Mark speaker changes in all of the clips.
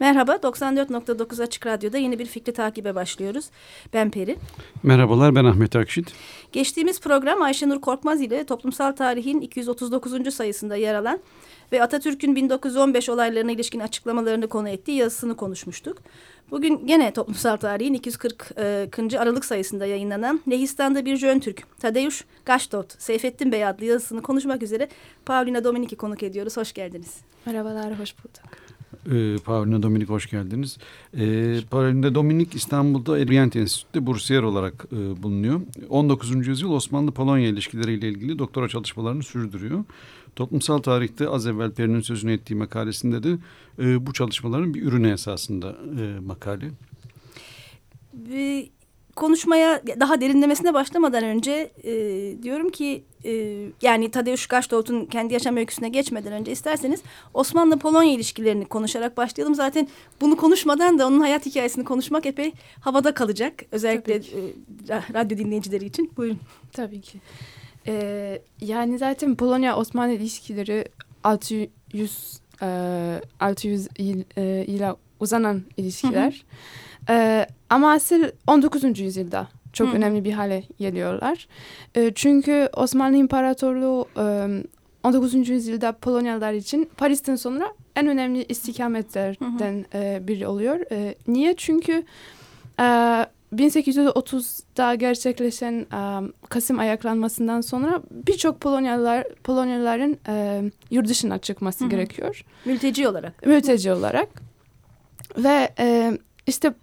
Speaker 1: Merhaba, 94.9 Açık Radyo'da yeni bir fikri takibe başlıyoruz. Ben Peri.
Speaker 2: Merhabalar, ben Ahmet Akşit.
Speaker 1: Geçtiğimiz program Ayşenur Korkmaz ile toplumsal tarihin 239. sayısında yer alan ve Atatürk'ün 1915 olaylarına ilişkin açıklamalarını konu ettiği yazısını konuşmuştuk. Bugün gene toplumsal tarihin 240. Aralık sayısında yayınlanan Lehistan'da bir Jön Türk, Tadeusz Gaştot, Seyfettin Bey adlı yazısını konuşmak üzere Paulina Dominik'i konuk ediyoruz. Hoş geldiniz.
Speaker 3: Merhabalar, hoş bulduk.
Speaker 2: Ee, Paulina Dominik hoş geldiniz. Ee, Paulina Dominik İstanbul'da Orient Enstitüsü'nde bursiyer olarak e, bulunuyor. 19. yüzyıl Osmanlı-Polonya ilişkileriyle ilgili doktora çalışmalarını sürdürüyor. Toplumsal tarihte az evvel Peri'nin sözünü ettiği makalesinde de e, bu çalışmaların bir ürünü esasında e, makale.
Speaker 1: Ve konuşmaya daha derinlemesine başlamadan önce e, diyorum ki e, yani Tadeusz Gaştov'un kendi yaşam öyküsüne geçmeden önce isterseniz Osmanlı-Polonya ilişkilerini konuşarak başlayalım. Zaten bunu konuşmadan da onun hayat hikayesini konuşmak epey havada kalacak. Özellikle e, radyo dinleyicileri için. Buyurun.
Speaker 3: Tabii ki. Ee, yani zaten Polonya-Osmanlı ilişkileri 600 e, 600 yıl e, ile uzanan ilişkiler. Hı hı. Ee, ama asıl 19. yüzyılda çok Hı. önemli bir hale geliyorlar. E, çünkü Osmanlı İmparatorluğu e, 19. yüzyılda Polonyalılar için Paris'ten sonra en önemli istikametlerden e, biri oluyor. E, niye? Çünkü e, 1830'da gerçekleşen e, Kasım ayaklanmasından sonra birçok Polonyalılar Polonyalıların e, yurt dışına çıkması Hı -hı. gerekiyor.
Speaker 1: Mülteci olarak.
Speaker 3: Mülteci olarak. Ve e, işte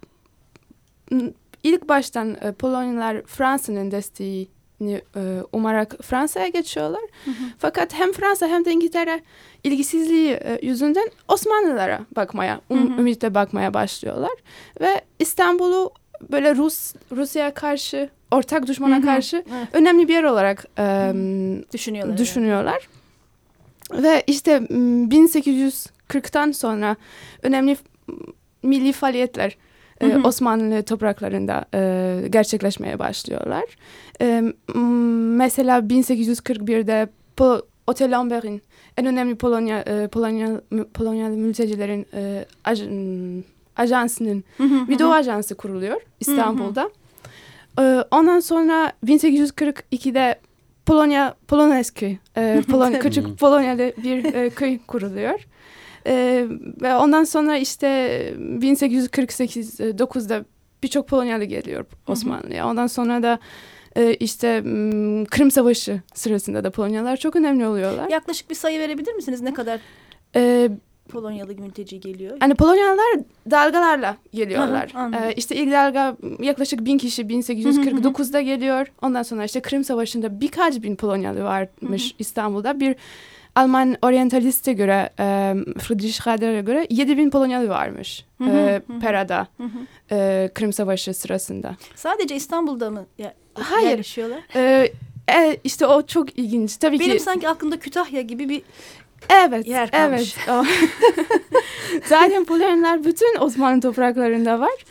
Speaker 3: ilk baştan e, Polonyalılar Fransa'nın desteğini e, umarak Fransa'ya geçiyorlar. Hı hı. Fakat hem Fransa hem de İngiltere ilgisizliği e, yüzünden Osmanlılara bakmaya, um, hı hı. ümitle bakmaya başlıyorlar. Ve İstanbul'u böyle Rus Rusya'ya karşı, ortak düşmana hı hı. karşı evet. önemli bir yer olarak e, düşünüyorlar. düşünüyorlar. Yani. Ve işte 1840'tan sonra önemli milli faaliyetler Hı hı. Osmanlı topraklarında e, gerçekleşmeye başlıyorlar. E, mesela 1841'de po Otel Lambert'in en önemli Polonya e, Polonya Polonyalı mültecilerin e, aj, ajansının hı hı, video hı. ajansı kuruluyor İstanbul'da. Hı hı. E, ondan sonra 1842'de Polonya Poloneski e, Polonya küçük Polonyalı bir e, köy kuruluyor. E, ve ondan sonra işte 1848-9'da birçok Polonyalı geliyor Osmanlı'ya. Ondan sonra da e, işte Kırım Savaşı sırasında da Polonyalılar çok önemli oluyorlar.
Speaker 1: Yaklaşık bir sayı verebilir misiniz? Ne kadar e, Polonyalı mülteci geliyor?
Speaker 3: Hani Polonyalılar dalgalarla geliyorlar. Aha, ee, işte ilk dalga yaklaşık bin kişi 1849'da geliyor. Ondan sonra işte Kırım Savaşı'nda birkaç bin Polonyalı varmış İstanbul'da. Bir Alman oryantaliste göre e, Friedrich Rader'e göre 7000 Polonyalı varmış hı hı, e. Pera'da hı hı. E, Kırım Savaşı sırasında.
Speaker 1: Sadece İstanbul'da mı ya,
Speaker 3: Hayır. yerleşiyorlar? E, e, işte o çok ilginç. Tabii
Speaker 1: Benim
Speaker 3: ki.
Speaker 1: sanki aklımda Kütahya gibi bir
Speaker 3: Evet,
Speaker 1: yer kalmış.
Speaker 3: evet. Zaten Polonyalılar bütün Osmanlı topraklarında var.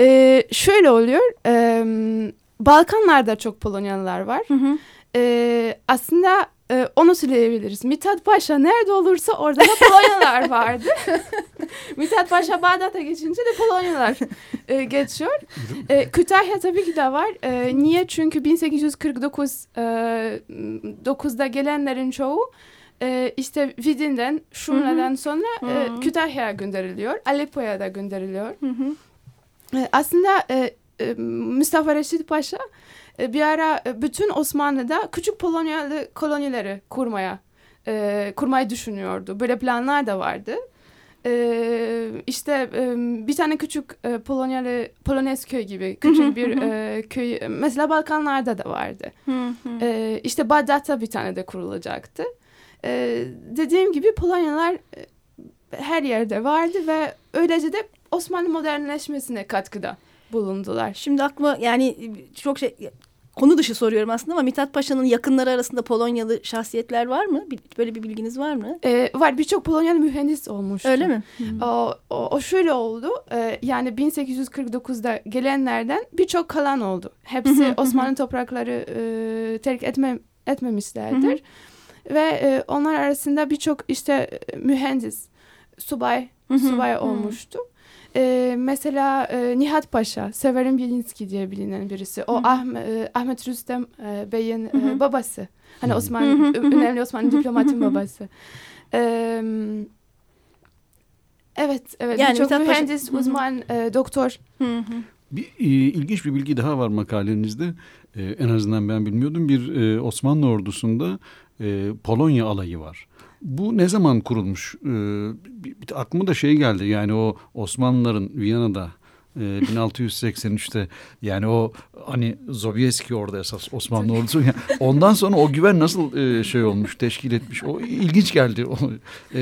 Speaker 3: Ee, şöyle oluyor, e, Balkanlarda çok Polonyalılar var. Hı hı. Ee, aslında e, onu söyleyebiliriz. Mithat Paşa nerede olursa orada da Polonyalar vardı. Mithat Paşa Bağdat'a geçince de Polonyalar e, geçiyor. E, Kütahya tabii ki de var. E, niye? Çünkü 1849 e, 9'da gelenlerin çoğu e, işte Vidin'den, Şumla'dan sonra e, Kütahya'ya gönderiliyor. Aleppo'ya da gönderiliyor. Hı hı. E, aslında e, e, Mustafa Reşit Paşa e, bir ara e, bütün Osmanlı'da küçük Polonyalı kolonileri kurmaya e, kurmayı düşünüyordu. Böyle planlar da vardı. E, işte e, bir tane küçük e, Polonyalı Polonez köy gibi küçük bir e, köy mesela Balkanlarda da vardı. e, işte Bağdat'ta bir tane de kurulacaktı. E, dediğim gibi Polonyalar e, her yerde vardı ve öylece de Osmanlı modernleşmesine katkıda bulundular.
Speaker 1: Şimdi aklıma yani çok şey konu dışı soruyorum aslında ama Mithat Paşa'nın yakınları arasında Polonyalı şahsiyetler var mı? Böyle bir bilginiz var mı?
Speaker 3: Ee, var birçok Polonyalı mühendis olmuş.
Speaker 1: Öyle mi?
Speaker 3: O, o, o şöyle oldu. Ee, yani 1849'da gelenlerden birçok kalan oldu. Hepsi Osmanlı toprakları e, terk etme, etmemişlerdir. Ve e, onlar arasında birçok işte mühendis, subay subay olmuştu. E, mesela e, Nihat Paşa, Severin Bilinski diye bilinen birisi. O Ahmet, e, Ahmet Rüstem e, Bey'in e, babası. Hani Osman, önemli Osmanlı diplomatın babası. E, evet, evet.
Speaker 1: Yani
Speaker 3: çok
Speaker 1: Paşa-
Speaker 3: mühendis,
Speaker 1: hı.
Speaker 3: uzman, e, doktor.
Speaker 1: Hı hı.
Speaker 2: Bir, e, ilginç bir bilgi daha var makalenizde. E, en azından ben bilmiyordum. Bir e, Osmanlı ordusunda e, Polonya alayı var. Bu ne zaman kurulmuş? E, bir, bir- aklıma da şey geldi. Yani o Osmanlıların Viyana'da e, 1683'te yani o hani Sobieski orada esas Osmanlı ordusu. Yani ondan sonra o güven nasıl e, şey olmuş, teşkil etmiş. O ilginç geldi. O, e,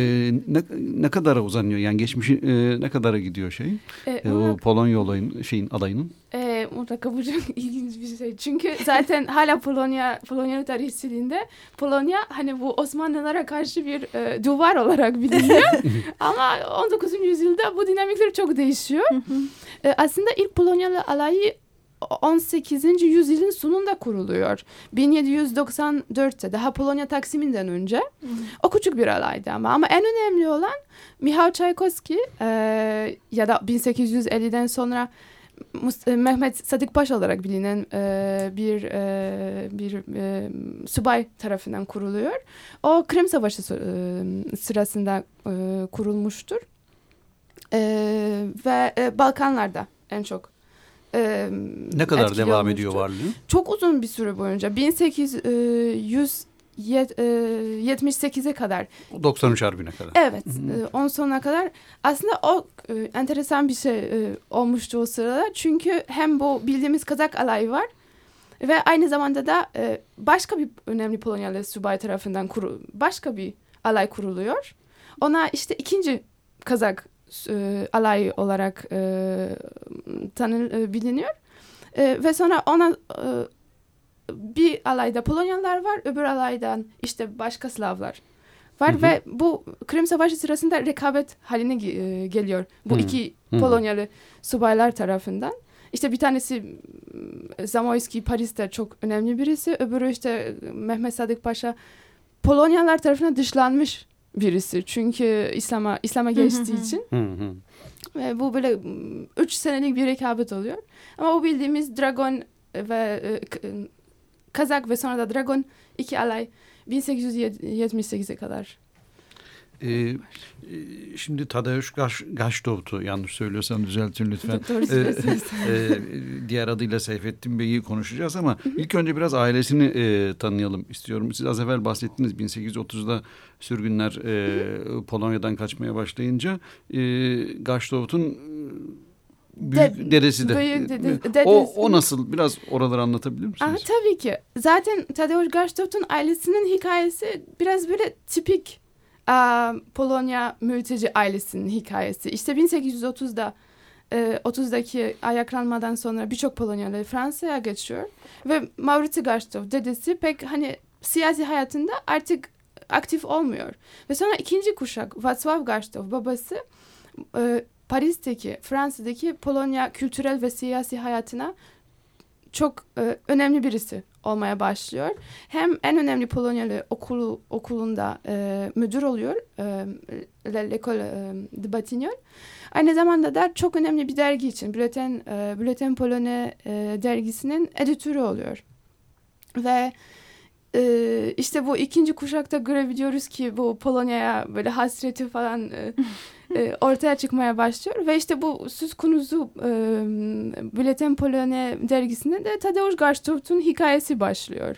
Speaker 2: ne, ne kadara uzanıyor? Yani geçmişi e, ne kadara gidiyor şey?
Speaker 3: E,
Speaker 2: E, o Polonya olayın şeyin alayının.
Speaker 3: E, mutlaka bu çok ilginç bir şey. Çünkü zaten hala Polonya Polonya tarihçiliğinde Polonya hani bu Osmanlılara karşı bir e, duvar olarak biliniyor. Ama 19. yüzyılda bu dinamikler çok değişiyor. E, aslında ilk Polonyalı alayı 18. yüzyılın sonunda kuruluyor. 1794'te daha Polonya Taksiminden önce. O küçük bir alaydı ama. Ama en önemli olan Michał Çaykovski e, ya da 1850'den sonra Mehmet Sadık Paşa olarak bilinen e, bir e, bir e, subay tarafından kuruluyor. O Kırım Savaşı e, sırasında e, kurulmuştur. E, ve e, Balkanlarda en çok e,
Speaker 2: Ne kadar devam
Speaker 3: olmuştur.
Speaker 2: ediyor varlığı?
Speaker 3: Çok uzun bir süre boyunca 1878'e kadar
Speaker 2: 93 Harbi'ne kadar.
Speaker 3: Evet, e, on sonuna kadar aslında o e, enteresan bir şey e, olmuştu o sırada. Çünkü hem bu bildiğimiz Kazak alayı var ve aynı zamanda da e, başka bir önemli Polonyalı subay tarafından kuru, başka bir alay kuruluyor. Ona işte ikinci Kazak e, alay olarak e, tanı e, biliniyor. E, ve sonra ona e, bir alayda Polonyalılar var, öbür alaydan işte başka Slavlar var
Speaker 2: Hı hı.
Speaker 3: ve bu Kırım Savaşı sırasında rekabet haline e, geliyor bu
Speaker 2: Hı.
Speaker 3: iki
Speaker 2: Hı.
Speaker 3: Polonyalı subaylar tarafından. İşte bir tanesi Zamoyski Paris'te çok önemli birisi, öbürü işte Mehmet Sadık Paşa Polonyalılar tarafından dışlanmış birisi. Çünkü İslam'a İslam'a geçtiği
Speaker 1: hı.
Speaker 3: için.
Speaker 2: Hı hı.
Speaker 3: Ve bu böyle üç senelik bir rekabet oluyor. Ama o bildiğimiz Dragon ve e, e, Kazak ve sonra da Dragon iki alay 1878'e kadar.
Speaker 2: Ee, şimdi Tadeusz Gaş, Gaştov'tu yanlış söylüyorsam düzeltin lütfen. Ee, e, diğer adıyla Seyfettin Bey'i konuşacağız ama ilk önce biraz ailesini e, tanıyalım istiyorum. Siz az evvel bahsettiniz 1830'da sürgünler e, Polonya'dan kaçmaya başlayınca e, Gaştov'un e, büyük
Speaker 3: De-
Speaker 2: dedesi de.
Speaker 3: büyük dede-
Speaker 2: o,
Speaker 3: dedesi.
Speaker 2: o nasıl? Biraz oraları anlatabilir misiniz?
Speaker 3: Aha, tabii ki. Zaten Tadeusz Gaştov'un ailesinin hikayesi biraz böyle tipik aa, Polonya mülteci ailesinin hikayesi. İşte 1830'da e, 30'daki ayaklanmadan sonra birçok Polonyalı Fransa'ya geçiyor. Ve Maurice Gaştov dedesi pek hani siyasi hayatında artık aktif olmuyor. Ve sonra ikinci kuşak Václav Gaştov babası e, Paris'teki, Fransa'daki Polonya kültürel ve siyasi hayatına çok e, önemli birisi olmaya başlıyor. Hem en önemli Polonyalı okulu okulunda e, müdür oluyor. E, L'École e, de Batignolles. Aynı zamanda da çok önemli bir dergi için Bulletin, e, Bulletin Polonais e, dergisinin editörü oluyor. Ve e, işte bu ikinci kuşakta görebiliyoruz ki bu Polonya'ya böyle hasreti falan e, e, ortaya çıkmaya başlıyor. Ve işte bu söz konusu e, Bulletin Polonais dergisinde de Tadeusz Gaştov'un hikayesi başlıyor.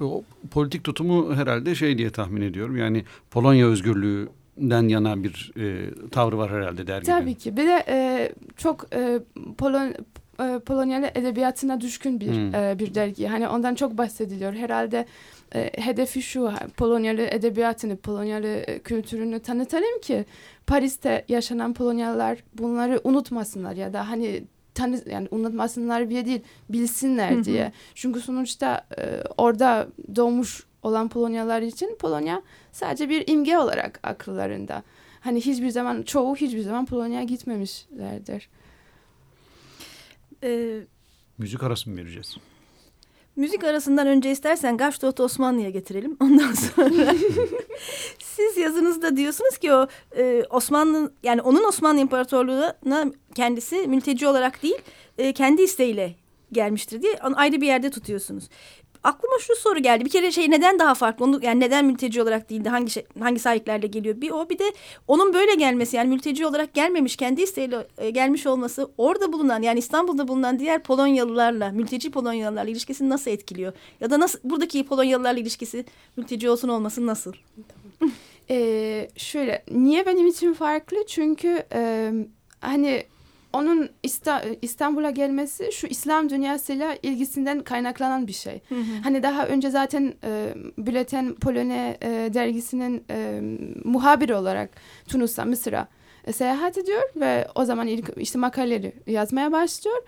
Speaker 2: O politik tutumu herhalde şey diye tahmin ediyorum. Yani Polonya özgürlüğünden yana bir e, tavrı var herhalde dergide.
Speaker 3: Tabii ki. Bir de e, çok e, Polon e, Polonyalı edebiyatına düşkün bir
Speaker 2: Hmm.
Speaker 3: e, bir dergi. Hani ondan çok bahsediliyor. Herhalde e, hedefi şu Polonyalı edebiyatını, Polonyalı e, kültürünü tanıtalım ki Paris'te yaşanan Polonyalılar bunları unutmasınlar ya da hani tanı yani unutmasınlar diye değil bilsinler
Speaker 1: Hı hı.
Speaker 3: diye. Çünkü sonuçta e, orada doğmuş olan Polonyalılar için Polonya sadece bir imge olarak akıllarında. Hani hiçbir zaman çoğu hiçbir zaman Polonya'ya gitmemişlerdir.
Speaker 1: Ee,
Speaker 2: Müzik arası mı vereceğiz?
Speaker 1: Müzik arasından önce istersen Gaştot Osmanlı'ya getirelim. Ondan sonra siz yazınızda diyorsunuz ki o e, Osmanlı yani onun Osmanlı İmparatorluğu'na kendisi mülteci olarak değil e, kendi isteğiyle gelmiştir diye onu ayrı bir yerde tutuyorsunuz aklıma şu soru geldi. Bir kere şey neden daha farklı? Onu yani neden mülteci olarak değildi? Hangi şey, hangi sahiplerle geliyor? Bir o bir de onun böyle gelmesi yani mülteci olarak gelmemiş kendi isteğiyle e, gelmiş olması orada bulunan yani İstanbul'da bulunan diğer Polonyalılarla mülteci Polonyalılarla ilişkisini nasıl etkiliyor? Ya da nasıl buradaki Polonyalılarla ilişkisi mülteci olsun olması nasıl?
Speaker 3: ee, şöyle niye benim için farklı? Çünkü e, hani onun İstanbul'a gelmesi şu İslam dünyasıyla ilgisinden kaynaklanan bir şey. Hı hı. Hani daha önce zaten e, Bületen Polone e, dergisinin e, muhabiri olarak Tunus'a, Mısır'a e, seyahat ediyor ve o zaman ilk işte makaleleri yazmaya başlıyor.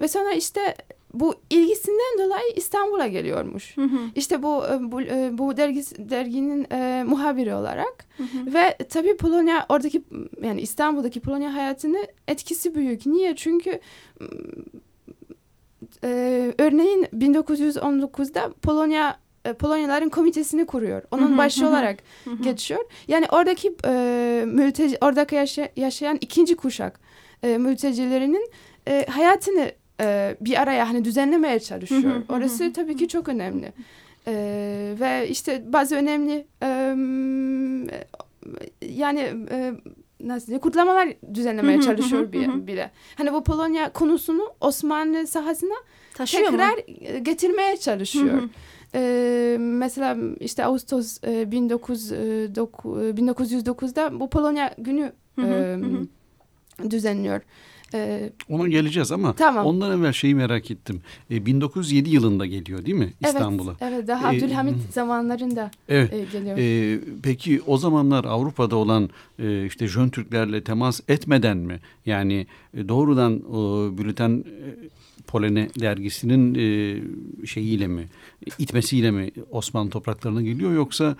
Speaker 3: Ve sonra işte bu ilgisinden dolayı İstanbul'a geliyormuş. Hı hı. İşte bu e, bu, e, bu dergi, derginin e, muhabiri olarak hı hı. ve tabii Polonya oradaki yani İstanbul'daki Polonya hayatını etkisi büyük. Niye? Çünkü e, örneğin 1919'da Polonya e, Polonyaların komitesini kuruyor. Onun hı hı, başı hı. olarak hı hı. geçiyor. Yani oradaki e, mülteci oradaki yaşa, yaşayan ikinci kuşak e, mültecilerinin e, hayatını e, bir araya hani düzenlemeye çalışıyor. Orası tabii ki çok önemli. E, ve işte bazı önemli e, yani e, nasıl kutlamalar düzenlemeye çalışıyor bir, bile. Hani bu Polonya konusunu Osmanlı sahasına Taşıyor tekrar mu? E, getirmeye çalışıyor. Ee, mesela işte Ağustos e, 19, e, 1909'da bu Polonya günü e, düzenliyor.
Speaker 2: Ee, Ona geleceğiz ama tamam. ondan evvel şeyi merak ettim. E, 1907 yılında geliyor değil mi İstanbul'a?
Speaker 3: Evet, evet daha ee, Abdülhamit zamanlarında evet, e, geliyor. E,
Speaker 2: peki o zamanlar Avrupa'da olan e, işte Jön Türklerle temas etmeden mi? Yani e, doğrudan o bülten e, Polene dergisinin e, şeyiyle mi, itmesiyle mi Osmanlı topraklarına geliyor yoksa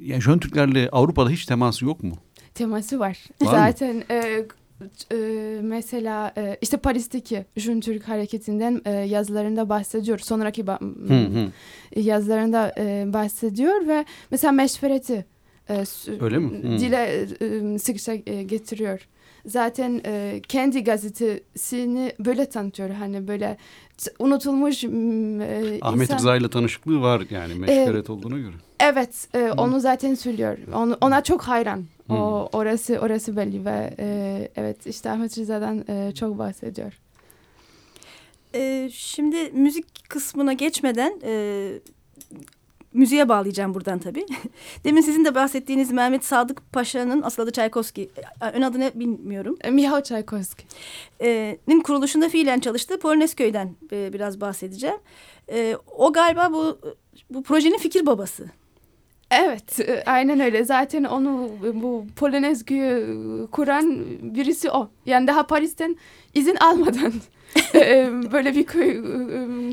Speaker 2: yani Jön Türklerle Avrupa'da hiç teması yok mu?
Speaker 3: Teması var. var Zaten e, e, mesela e, işte Paris'teki Jün Türk hareketinden e, yazılarında bahsediyor. Sonraki ba hı hı. yazılarında e, bahsediyor ve mesela meşvereti e, Öyle mi? Hı. dile e, sıkça e, getiriyor. Zaten e, kendi gazetesini böyle tanıtıyor. Hani böyle unutulmuş e,
Speaker 2: Ahmet insan... Rıza ile tanışıklığı var yani meşveret e, olduğuna göre.
Speaker 3: Evet, e, onu zaten söylüyor. Onu, ona çok hayran. Hmm. O orası orası belli ve e, evet işte Ahmet Rıza'dan e, çok bahsediyor.
Speaker 1: E, şimdi müzik kısmına geçmeden e, müziğe bağlayacağım buradan tabii. Demin sizin de bahsettiğiniz Mehmet Sadık Paşa'nın asıl adı Çaykovski. E, ön adı ne bilmiyorum.
Speaker 3: E, Mihal Çaykovski'nin
Speaker 1: e, kuruluşunda fiilen çalıştığı Polonezköy'den e, biraz bahsedeceğim. E, o galiba bu bu projenin fikir babası.
Speaker 3: Evet, e, aynen öyle. Zaten onu bu Polonezköy'ü kuran birisi o. Yani daha Paris'ten izin almadan böyle bir köy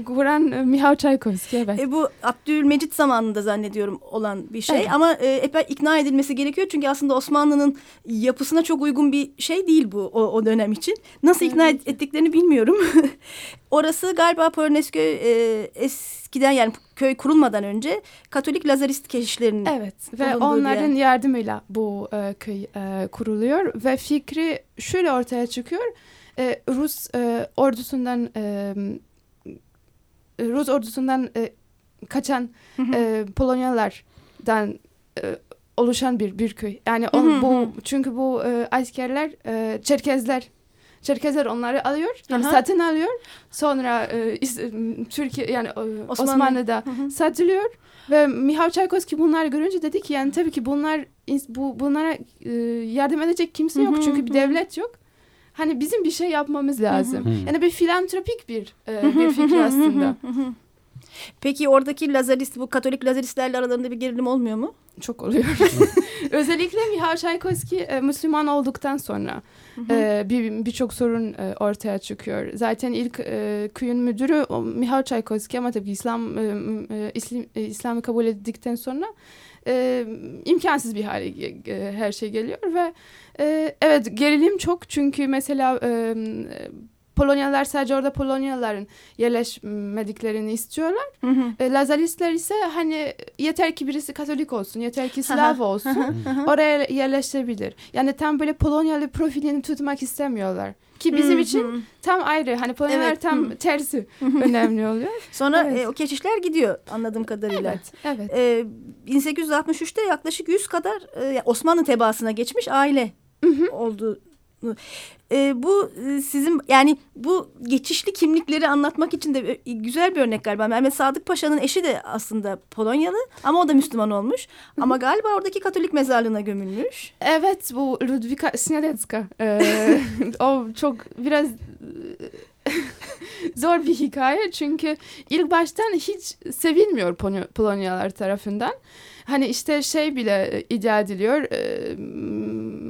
Speaker 3: kuran Mihail Çaykovski evet.
Speaker 1: E, bu Abdülmecit zamanında zannediyorum olan bir şey evet. ama e, epey ikna edilmesi gerekiyor çünkü aslında Osmanlı'nın yapısına çok uygun bir şey değil bu o, o dönem için. Nasıl ikna evet. ettiklerini bilmiyorum. Orası galiba Polonezköy e, eskiden yani köy kurulmadan önce Katolik Lazarist keşişlerinin
Speaker 3: Evet ve onların yardımıyla bu e, köy e, kuruluyor ve fikri şöyle ortaya çıkıyor. E, Rus e, ordusundan e, Rus ordusundan e, kaçan E, Polonyalardan e, oluşan bir bir köy. Yani on, bu çünkü bu e, askerler e, Çerkezler Çerkezler onları alıyor, yani Aha. satın alıyor. Sonra e, Türkiye yani e, Osmanlı. Osmanlı'da hı hı. satılıyor. Ve Mihail Çaykovski bunları görünce dedi ki yani tabii ki bunlar bu bunlara e, yardım edecek kimse yok. Hı hı, çünkü bir devlet yok. Hani bizim bir şey yapmamız lazım. Hı hı. Yani bir filantropik bir e, bir fikir aslında.
Speaker 1: Peki oradaki Lazarist, bu Katolik Lazaristlerle aralarında bir gerilim olmuyor mu?
Speaker 3: Çok oluyor. Özellikle Mihail Çaykovski e, Müslüman olduktan sonra e, birçok bir sorun e, ortaya çıkıyor. Zaten ilk e, köyün müdürü o, Mihail ama tabii İslam e, e, İslam, e, İslam'ı kabul ettikten sonra e, imkansız bir hale e, her şey geliyor ve e, evet gerilim çok çünkü mesela e, Polonyalılar sadece orada Polonyalıların yerleşmediklerini istiyorlar.
Speaker 1: Hı hı.
Speaker 3: E, Lazaristler ise hani yeter ki birisi Katolik olsun, yeter ki Slav olsun. oraya yerleşebilir. Yani tam böyle Polonyalı profilini tutmak istemiyorlar. Ki bizim
Speaker 1: Hı
Speaker 3: için tam ayrı. Hani Polonyalılar
Speaker 1: Evet,
Speaker 3: tam
Speaker 1: hı.
Speaker 3: tersi önemli oluyor.
Speaker 1: Sonra
Speaker 3: Evet.
Speaker 1: e, o keşişler gidiyor anladığım kadarıyla.
Speaker 3: Evet, evet.
Speaker 1: E, 1863'te yaklaşık 100 kadar e, Osmanlı tebaasına geçmiş aile olduğunu. E, bu sizin yani bu geçişli kimlikleri anlatmak için de e, güzel bir örnek galiba. Mehmet Sadık Paşa'nın eşi de aslında Polonyalı ama o da Müslüman olmuş. Ama galiba oradaki Katolik mezarlığına gömülmüş.
Speaker 3: Evet bu Ludwika Śniadecka. Ee, o çok biraz zor bir hikaye çünkü ilk baştan hiç sevilmiyor Polo- Polonyalılar tarafından. Hani işte şey bile iddia ediliyor. e,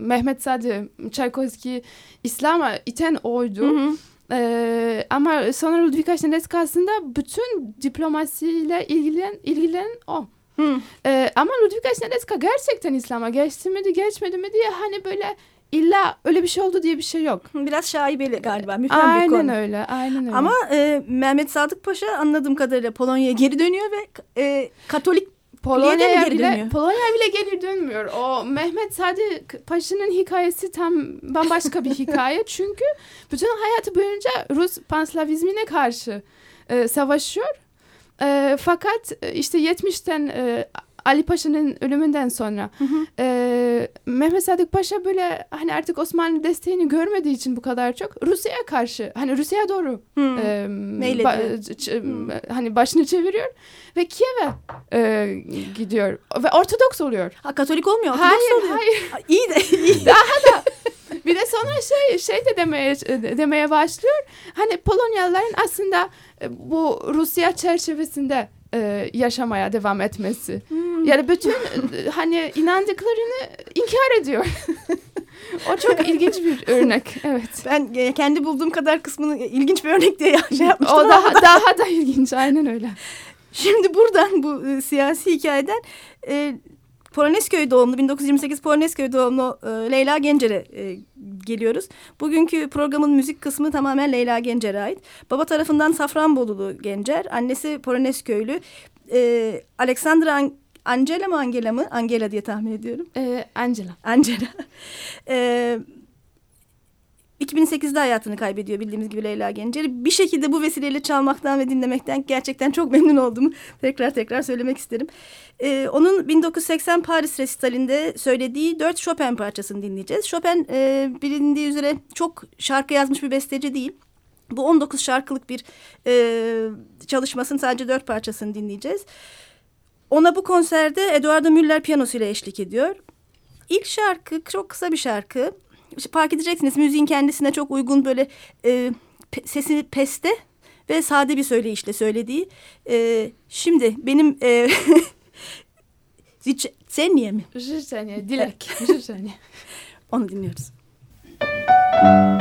Speaker 3: Mehmet Sadi Çaykovski İslam'a iten oydu.
Speaker 1: Hı hı.
Speaker 3: Ee, ama sonra Ludwika Śniadecka aslında bütün diplomasiyle ilgilen, ilgilen o.
Speaker 1: Hı.
Speaker 3: Ee, ama Ludwika Śniadecka gerçekten İslam'a geçti mi geçmedi mi diye hani böyle illa öyle bir şey oldu diye bir şey yok.
Speaker 1: Biraz şaibeli galiba. bir
Speaker 3: Aynen
Speaker 1: konu.
Speaker 3: öyle, aynen öyle.
Speaker 1: Ama e, Mehmet Sadık Paşa anladığım kadarıyla Polonya'ya geri dönüyor ve e, Katolik
Speaker 3: Polonya'ya bile,
Speaker 1: dönüyor.
Speaker 3: Polonya'ya bile geri dönmüyor. O Mehmet Sadi Paşa'nın hikayesi tam bambaşka bir hikaye. Çünkü bütün hayatı boyunca Rus panslavizmine karşı e, savaşıyor. E, fakat e, işte 70'ten e, Ali Paşa'nın ölümünden sonra e, Mehmet Sadık Paşa böyle hani artık Osmanlı desteğini görmediği için bu kadar çok Rusya'ya karşı hani Rusya'ya doğru
Speaker 1: Hı.
Speaker 3: e,
Speaker 1: Meyledi.
Speaker 3: ba- ç- ç- hani başını çeviriyor ve Kiev'e e, gidiyor ve Ortodoks oluyor.
Speaker 1: Ha, Katolik olmuyor. Ortodoks
Speaker 3: Hayır,
Speaker 1: oluyor.
Speaker 3: hayır.
Speaker 1: Ha, İyi de iyi.
Speaker 3: Bir de sonra şey şey de demeye demeye başlıyor. Hani Polonyalıların aslında bu Rusya çerçevesinde e, yaşamaya devam etmesi. Yani bütün e, hani inandıklarını inkar ediyor. o çok ilginç bir örnek. Evet.
Speaker 1: Ben kendi bulduğum kadar kısmını ilginç bir örnek diye şey yapmıştım.
Speaker 3: O daha daha da ilginç. Aynen öyle.
Speaker 1: Şimdi buradan bu e, siyasi hikayeden e, Polonezköy doğumlu 1928 Polonezköy doğumlu e, Leyla Gencer'e e, geliyoruz. Bugünkü programın müzik kısmı tamamen Leyla Gencer'e ait. Baba tarafından Safranbolulu Gencer, annesi Polonezköylü. E, Alexandra An- Angela mı Angela mı? Angela diye tahmin ediyorum.
Speaker 3: E, Angela.
Speaker 1: Angela. Ee, 2008'de hayatını kaybediyor bildiğimiz gibi Leyla Gencer'i. Bir şekilde bu vesileyle çalmaktan ve dinlemekten gerçekten çok memnun olduğumu tekrar tekrar söylemek isterim. Ee, onun 1980 Paris resitalinde söylediği dört Chopin parçasını dinleyeceğiz. Chopin e, bilindiği üzere çok şarkı yazmış bir besteci değil. Bu 19 şarkılık bir e, çalışmasının sadece dört parçasını dinleyeceğiz. Ona bu konserde Eduardo Müller piyanosuyla eşlik ediyor. İlk şarkı çok kısa bir şarkı. Fark edeceksiniz müziğin kendisine çok uygun böyle e, sesini peste ve sade bir söyleyişle söylediği. E, şimdi benim e, Zic- sen niye mi?
Speaker 3: Życzenie, dilek. Życzenie.
Speaker 1: Onu dinliyoruz.
Speaker 4: Gdybym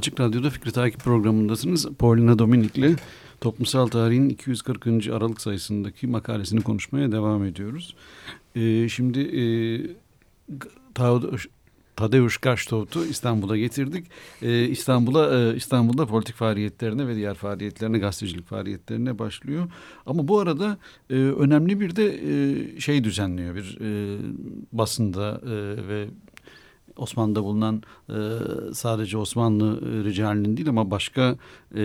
Speaker 2: Açık Radyo'da Fikri Takip programındasınız. Paulina Dominik'le toplumsal tarihin 240. Aralık sayısındaki makalesini konuşmaya devam ediyoruz. Ee, şimdi e, Tadeusz, Tadeusz İstanbul'a getirdik. Ee, İstanbul'a e, İstanbul'da politik faaliyetlerine ve diğer faaliyetlerine, gazetecilik faaliyetlerine başlıyor. Ama bu arada e, önemli bir de e, şey düzenliyor. Bir e, basında e, ve Osmanlı'da bulunan e, sadece Osmanlı e, ricalinin değil ama başka e,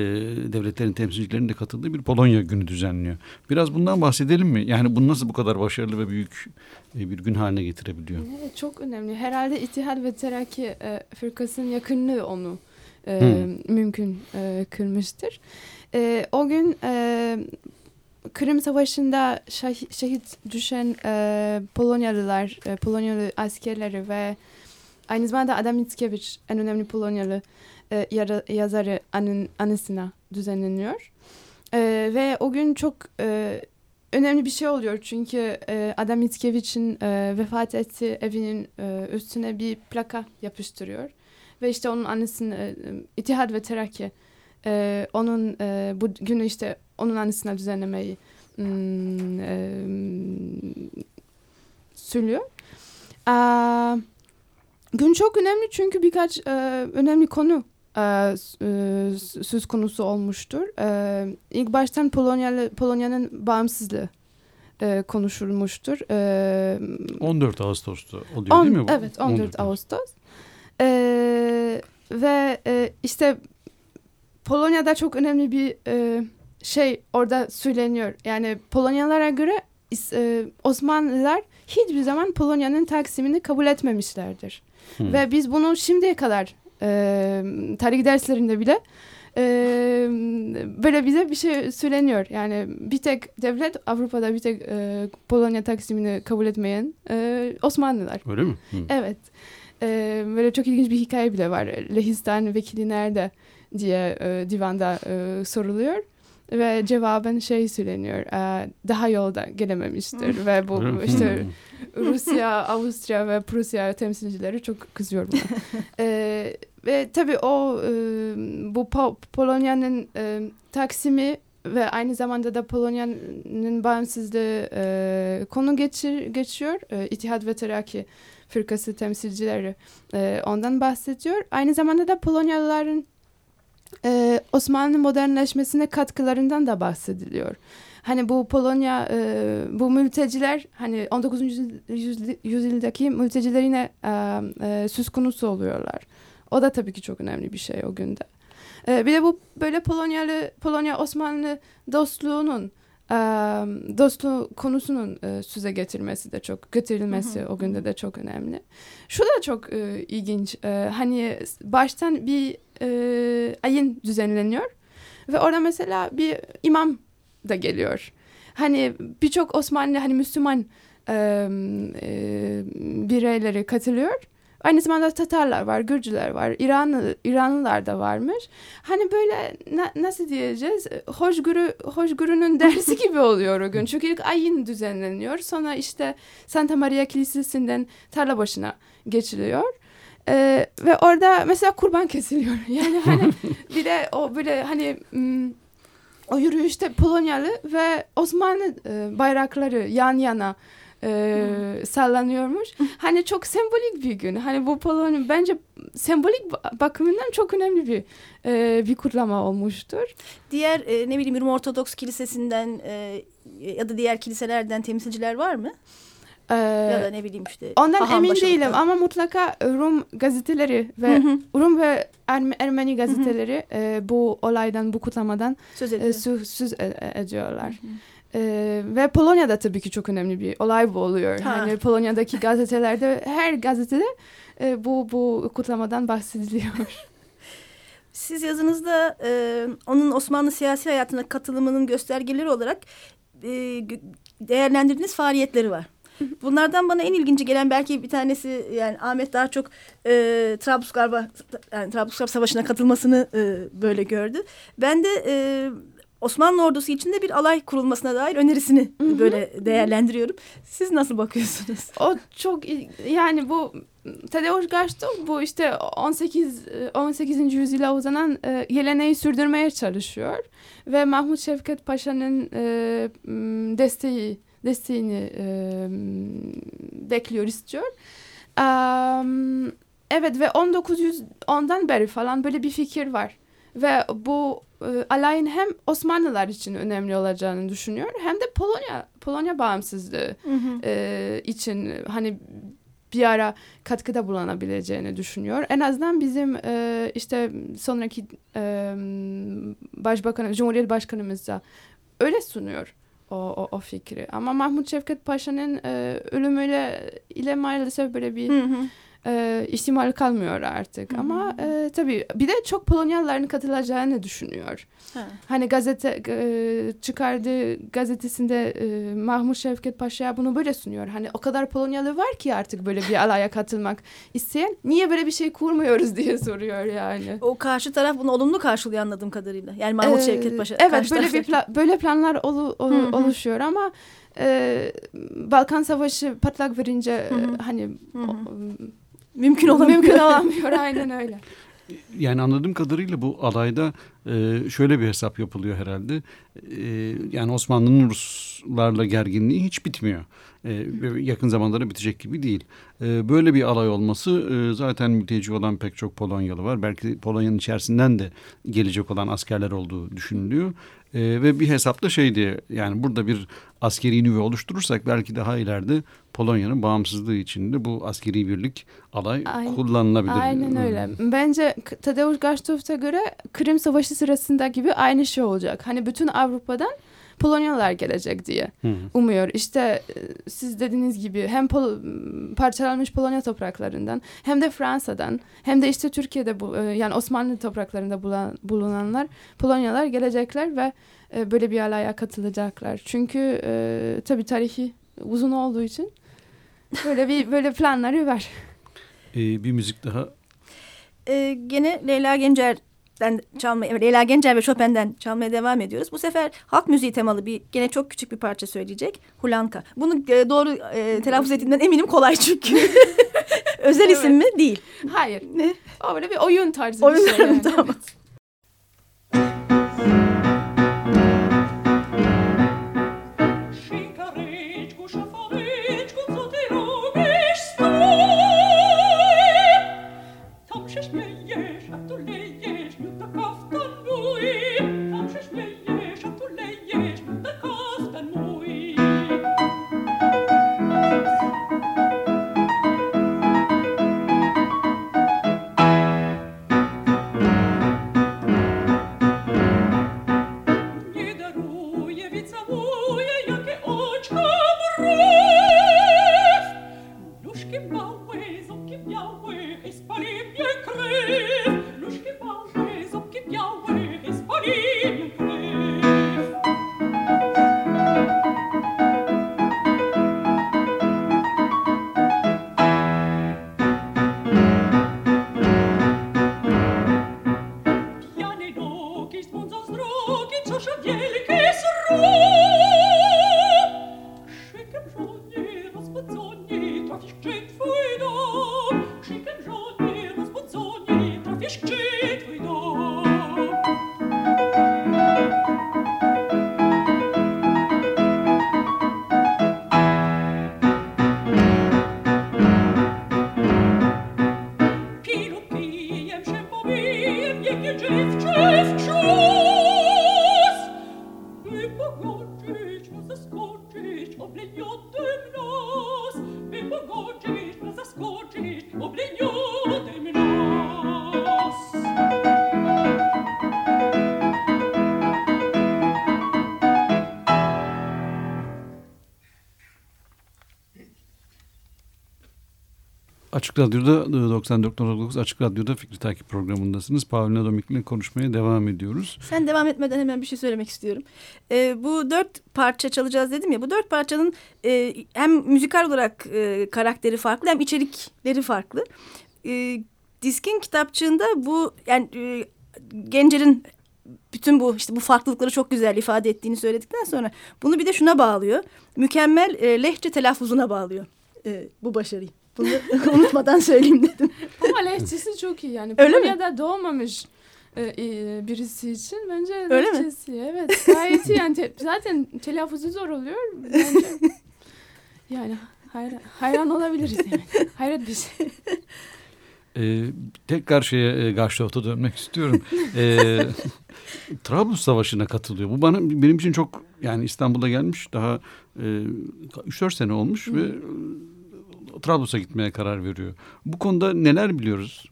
Speaker 2: devletlerin temsilcilerinin de katıldığı bir Polonya günü düzenliyor. Biraz bundan bahsedelim mi? Yani bunu nasıl bu kadar başarılı ve büyük e, bir gün haline getirebiliyor?
Speaker 3: Evet, çok önemli. Herhalde İttihat ve Terakki e, Fırkası'nın yakınlığı onu e, mümkün e, kılmıştır. E, o gün e, Kırım Savaşı'nda şah- şehit düşen e, Polonyalılar, e, Polonyalı askerleri ve aynı zamanda Adam Mickiewicz en önemli Polonyalı e, yara- yazarı anın, anısına düzenleniyor. E, ve o gün çok e, önemli bir şey oluyor çünkü e, Adam Mickiewicz'in e, vefat ettiği evinin e, üstüne bir plaka yapıştırıyor. Ve işte onun annesinin e, İttihat ve Terakki e, onun e, bu günü işte onun annesine düzenlemeyi mm, e, söylüyor. Aa, gün çok önemli çünkü birkaç e, önemli konu e, e, söz konusu olmuştur. E, ilk baştan Polonyalı Polonya'nın bağımsızlığı e, konuşulmuştur. E,
Speaker 2: 14 Ağustos'ta oluyor
Speaker 3: on-
Speaker 2: değil mi bu?
Speaker 3: Evet 14, Ağustos. E, ve e, işte Polonya'da çok önemli bir e, şey orada söyleniyor. Yani Polonyalara göre e, Osmanlılar hiçbir zaman Polonya'nın taksimini kabul etmemişlerdir.
Speaker 2: Hı.
Speaker 3: Ve biz bunu şimdiye kadar e, tarih derslerinde bile e, böyle bize bir şey söyleniyor. Yani bir tek devlet Avrupa'da bir tek e, Polonya taksimini kabul etmeyen e, Osmanlılar.
Speaker 2: Öyle mi? Hı.
Speaker 3: Evet. E, böyle çok ilginç bir hikaye bile var. Lehistan vekili nerede diye e, divanda e, soruluyor. Ve cevaben şey söyleniyor. e, daha yolda gelememiştir. ve bu
Speaker 2: mi?
Speaker 3: işte
Speaker 2: Hı.
Speaker 3: Rusya, Avusturya ve Prusya temsilcileri çok kızıyor buna. Ee, ve tabii o e, bu Po- Polonya'nın e, Taksim'i ve aynı zamanda da Polonya'nın bağımsızlığı e, konu geçir, geçiyor. E, İttihat ve Terakki Fırkası temsilcileri e, ondan bahsediyor. Aynı zamanda da Polonyalıların e, Osmanlı modernleşmesine katkılarından da bahsediliyor. Hani bu Polonya, e, bu mülteciler hani 19. yüzyıl- yüzyıl- yüzyıldaki mülteciler yine e, e, söz konusu oluyorlar. O da tabii ki çok önemli bir şey o günde. E, bir de bu böyle Polonyalı, Polonya Osmanlı dostluğunun e, dostluğu konusunun e, söze getirmesi de çok getirilmesi
Speaker 1: Hı hı.
Speaker 3: o günde de çok önemli. Şu da çok e, ilginç. E, hani baştan bir e, ayin düzenleniyor ve orada mesela bir imam da geliyor. Hani birçok Osmanlı hani Müslüman e, e, bireyleri katılıyor. Aynı zamanda Tatarlar var, Gürcüler var, İranlı, İranlılar da varmış. Hani böyle na- nasıl diyeceğiz? Hoşgörü, hoşgörünün dersi gibi oluyor o gün. Çünkü ilk ayin düzenleniyor. Sonra işte Santa Maria Kilisesi'nden tarla başına geçiliyor. Ee, ve orada mesela kurban kesiliyor. Yani hani bir de o böyle hani o yürüyüşte Polonyalı ve Osmanlı e, bayrakları yan yana e, sallanıyormuş. Hani çok sembolik bir gün. Hani bu Polonya bence sembolik ba- bakımından çok önemli bir e, bir kutlama olmuştur.
Speaker 1: Diğer e, ne bileyim Rum Ortodoks Kilisesi'nden e, ya da diğer kiliselerden temsilciler var mı?
Speaker 3: Ee,
Speaker 1: ya da ne bileyim işte.
Speaker 3: ondan emin
Speaker 1: Başılık'tan.
Speaker 3: değilim ama mutlaka Rum gazeteleri ve Rum ve Erme- Ermeni gazeteleri e, bu olaydan, bu kutlamadan
Speaker 1: söz
Speaker 3: e, söz, söz e- e- ediyorlar. E, ve Polonya'da tabii ki çok önemli bir olay bu oluyor.
Speaker 1: Ha.
Speaker 3: Hani Polonya'daki gazetelerde her gazetede e, bu bu kutlamadan bahsediliyor.
Speaker 1: Siz yazınızda e, onun Osmanlı siyasi hayatına katılımının göstergeleri olarak e, değerlendirdiğiniz faaliyetleri var. Bunlardan bana en ilginci gelen belki bir tanesi yani Ahmet daha çok e, Trablusgarp yani Trablusgarp Savaşı'na katılmasını e, böyle gördü. Ben de e, Osmanlı ordusu içinde bir alay kurulmasına dair önerisini
Speaker 3: Hı hı.
Speaker 1: böyle değerlendiriyorum. Siz nasıl bakıyorsunuz?
Speaker 3: O çok yani bu Tadeusz Gaşto bu işte 18 e, 18. yüzyıla uzanan e, geleneği sürdürmeye çalışıyor ve Mahmut Şevket Paşa'nın e, desteği desteğini e, bekliyor istiyor. Am, evet ve 1910'dan beri falan böyle bir fikir var ve bu e, alayın hem Osmanlılar için önemli olacağını düşünüyor hem de Polonya Polonya bağımsızlığı e, için hani bir ara katkıda bulunabileceğini düşünüyor. En azından bizim e, işte sonraki e, başbakan, Cumhuriyet Başkanımız da öyle sunuyor o, o, o fikri. Ama Mahmut Şevket Paşa'nın e, ölümüyle ile maalesef böyle bir
Speaker 1: Hı hı.
Speaker 3: E, ihtimal kalmıyor artık.
Speaker 1: Hı hı.
Speaker 3: Ama e, tabii bir de çok Polonyalıların katılacağını düşünüyor.
Speaker 1: Ha.
Speaker 3: Hani gazete e, çıkardığı gazetesinde e, Mahmut Şevket Paşa'ya bunu böyle sunuyor. Hani o kadar Polonyalı var ki artık böyle bir alaya katılmak isteyen. Niye böyle bir şey kurmuyoruz diye soruyor yani.
Speaker 1: O karşı taraf bunu olumlu karşılıyor anladığım kadarıyla. Yani Mahmut
Speaker 3: Ee,
Speaker 1: Şevket Paşa.
Speaker 3: Evet böyle bir pla- böyle planlar olu-
Speaker 1: hı.
Speaker 3: oluşuyor ama e, Balkan Savaşı patlak verince e,
Speaker 1: Hı hı.
Speaker 3: hani
Speaker 1: Hı hı.
Speaker 3: o-
Speaker 1: mümkün olamıyor.
Speaker 3: mümkün olamıyor aynen öyle.
Speaker 2: Yani anladığım kadarıyla bu alayda e, şöyle bir hesap yapılıyor herhalde. E, yani Osmanlı'nın Ruslarla gerginliği hiç bitmiyor. E, ve yakın zamanlarda bitecek gibi değil. E, böyle bir alay olması e, zaten mülteci olan pek çok Polonyalı var. Belki Polonya'nın içerisinden de gelecek olan askerler olduğu düşünülüyor. E, ve bir hesapta şey diye yani burada bir askeri nüve oluşturursak belki daha ileride Polonya'nın bağımsızlığı için de bu askeri birlik alay
Speaker 3: Aynen.
Speaker 2: kullanılabilir.
Speaker 3: Aynen öyle. Bence Tadeusz Gaştov'a göre Kırım Savaşı sırasında gibi aynı şey olacak. Hani bütün Avrupa'dan Polonyalılar gelecek diye
Speaker 2: Hı.
Speaker 3: umuyor. İşte e, siz dediğiniz gibi hem Pol- parçalanmış Polonya topraklarından hem de Fransa'dan hem de işte Türkiye'de bu e, yani Osmanlı topraklarında bulan- bulunanlar Polonyalar gelecekler ve e, böyle bir alaya katılacaklar. Çünkü e, tabii tarihi uzun olduğu için böyle bir böyle planları var.
Speaker 2: E, bir müzik daha
Speaker 1: Ee, gene Leyla Chopin'den çalmaya, Leyla Gencer ve Chopin'den çalmaya devam ediyoruz. Bu sefer halk müziği temalı bir gene çok küçük bir parça söyleyecek. Hulanka. Bunu e, doğru e, telaffuz ettiğinden eminim kolay çünkü. Özel
Speaker 3: evet.
Speaker 1: isim mi? Değil.
Speaker 3: Hayır.
Speaker 1: Ne?
Speaker 3: O böyle bir oyun tarzı
Speaker 1: oyun
Speaker 3: bir şey. Yani.
Speaker 1: tamam.
Speaker 4: Evet.
Speaker 2: Açık Radyo'da e, 94.9 Açık Radyo'da Fikri Takip programındasınız. Paulina Domik ile konuşmaya devam ediyoruz.
Speaker 1: Sen devam etmeden hemen bir şey söylemek istiyorum. Ee, bu dört parça çalacağız dedim ya. Bu dört parçanın e, hem müzikal olarak e, karakteri farklı hem içerikleri farklı. E, Diskin kitapçığında bu yani e, Gencer'in bütün bu işte bu farklılıkları çok güzel ifade ettiğini söyledikten sonra bunu bir de şuna bağlıyor. Mükemmel e, lehçe telaffuzuna bağlıyor e, bu başarıyı. Bunu unutmadan söyleyeyim dedim.
Speaker 3: Ama lehçesi çok iyi yani.
Speaker 1: Öyle mi?
Speaker 3: Polonya'da doğmamış e, e, birisi için bence
Speaker 1: Öyle mi?
Speaker 3: lehçesi evet gayet iyi yani te- zaten telaffuzu zor oluyor bence. yani hayran, hayran olabiliriz yani. Hayret bir şey.
Speaker 2: Ee, tekrar şeye e, Gaştot'a dönmek istiyorum. Ee, Trablus Savaşı'na katılıyor. Bu bana benim için çok yani İstanbul'a gelmiş daha e, 3-4 sene olmuş ve e, Trablus'a gitmeye karar veriyor. Bu konuda neler biliyoruz?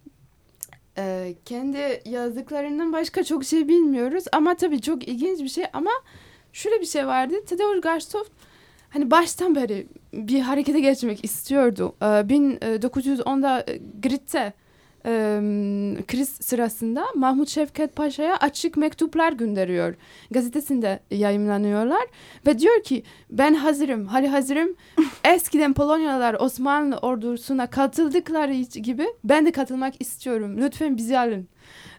Speaker 3: Ee, kendi yazdıklarından başka çok şey bilmiyoruz ama tabii çok ilginç bir şey ama şöyle bir şey vardı. Tadeusz Garstow hani baştan beri bir harekete geçmek istiyordu. Ee, 1910'da e, Grit'te e, kriz sırasında Mahmut Şevket Paşa'ya açık mektuplar gönderiyor. Gazetesinde yayınlanıyorlar ve diyor ki ben hazırım, hali hazırım. Eskiden Polonyalılar Osmanlı ordusuna katıldıkları gibi ben de katılmak istiyorum. Lütfen bizi alın.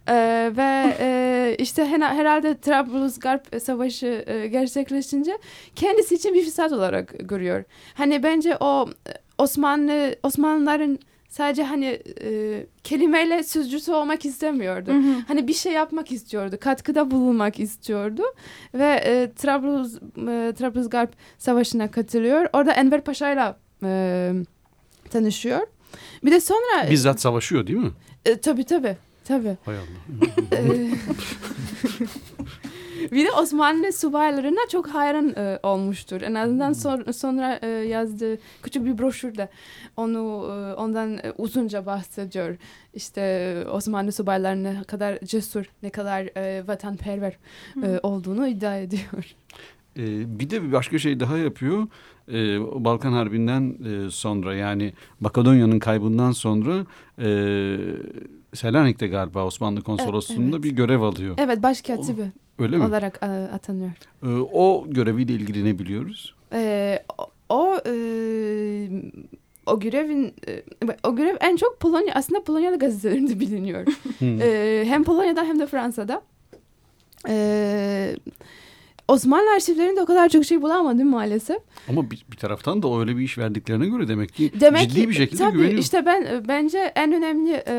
Speaker 3: Ee, ve e, işte hena- herhalde Trablusgarp Savaşı e, gerçekleşince kendisi için bir fırsat olarak görüyor. Hani bence o Osmanlı Osmanlıların sadece hani e, kelimeyle sözcüsü olmak istemiyordu. Hani bir şey yapmak istiyordu, katkıda bulunmak istiyordu ve e, Trablus e, Trablusgarp Savaşı'na katılıyor. Orada Enver Paşa'yla e, tanışıyor. Bir de sonra
Speaker 2: Bizzat savaşıyor değil mi?
Speaker 3: e, tabii tabii tabii.
Speaker 2: Hay Allah.
Speaker 3: Bir de Osmanlı subaylarına çok hayran e, olmuştur. En azından son- sonra e, yazdığı küçük bir broşürde onu e, ondan e, uzunca bahsediyor. İşte Osmanlı subaylarının ne kadar cesur, ne kadar e, vatanperver e, olduğunu iddia ediyor.
Speaker 2: Ee, bir de bir başka şey daha yapıyor. Ee, Balkan Harbi'nden e, sonra yani Makedonya'nın kaybından sonra e, Selanik'te galiba Osmanlı konsolosluğunda
Speaker 3: evet.
Speaker 2: bir görev alıyor.
Speaker 3: Evet, başkatibi
Speaker 2: Öyle mi?
Speaker 3: olarak e, atanıyor.
Speaker 2: Ee, o göreviyle ilgili ne biliyoruz?
Speaker 3: Ee, o- o e, o görevin e, o görev en çok Polonya aslında Polonyalı gazetelerinde biliniyor. Hem Polonya'da hem de Fransa'da. Ee, Osmanlı arşivlerinde o kadar çok şey bulamadım maalesef.
Speaker 2: Ama bir, bir taraftan da öyle bir iş verdiklerine göre demek ki
Speaker 3: Demek
Speaker 2: ciddi
Speaker 3: ki,
Speaker 2: bir şekilde
Speaker 3: tabii
Speaker 2: güveniyor.
Speaker 3: işte ben e, bence en önemli e,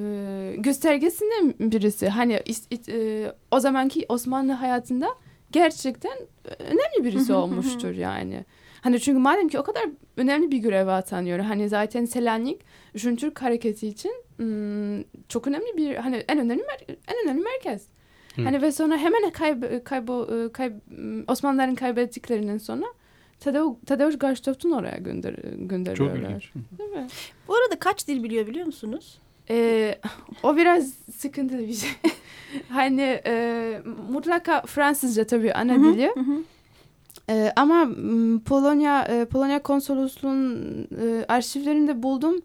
Speaker 3: e, göstergesinden birisi. Hani e, o zamanki Osmanlı hayatında gerçekten önemli birisi olmuştur yani. Hani çünkü madem ki o kadar önemli bir göreve atanıyor. Hani zaten Selanik Türk hareketi için çok önemli bir hani en önemli mer- en önemli merkez.
Speaker 2: Hı.
Speaker 3: Hani ve sonra hemen kayb kaybo e, kayb Osmanlıların kaybettiklerinden sonra Tadeu, Tadeusz Garstow'un oraya gönder
Speaker 2: Çok
Speaker 3: gönderiyorlar.
Speaker 2: ilginç.
Speaker 3: Değil mi?
Speaker 1: Bu arada kaç dil biliyor biliyor musunuz?
Speaker 3: Ee, o biraz sıkıntılı bir şey. hani e, mutlaka Fransızca tabii ana
Speaker 1: Hı hı,
Speaker 3: dili.
Speaker 1: hı hı.
Speaker 3: Ee, ama Polonya e, Polonya konsolosluğunun e, arşivlerinde buldum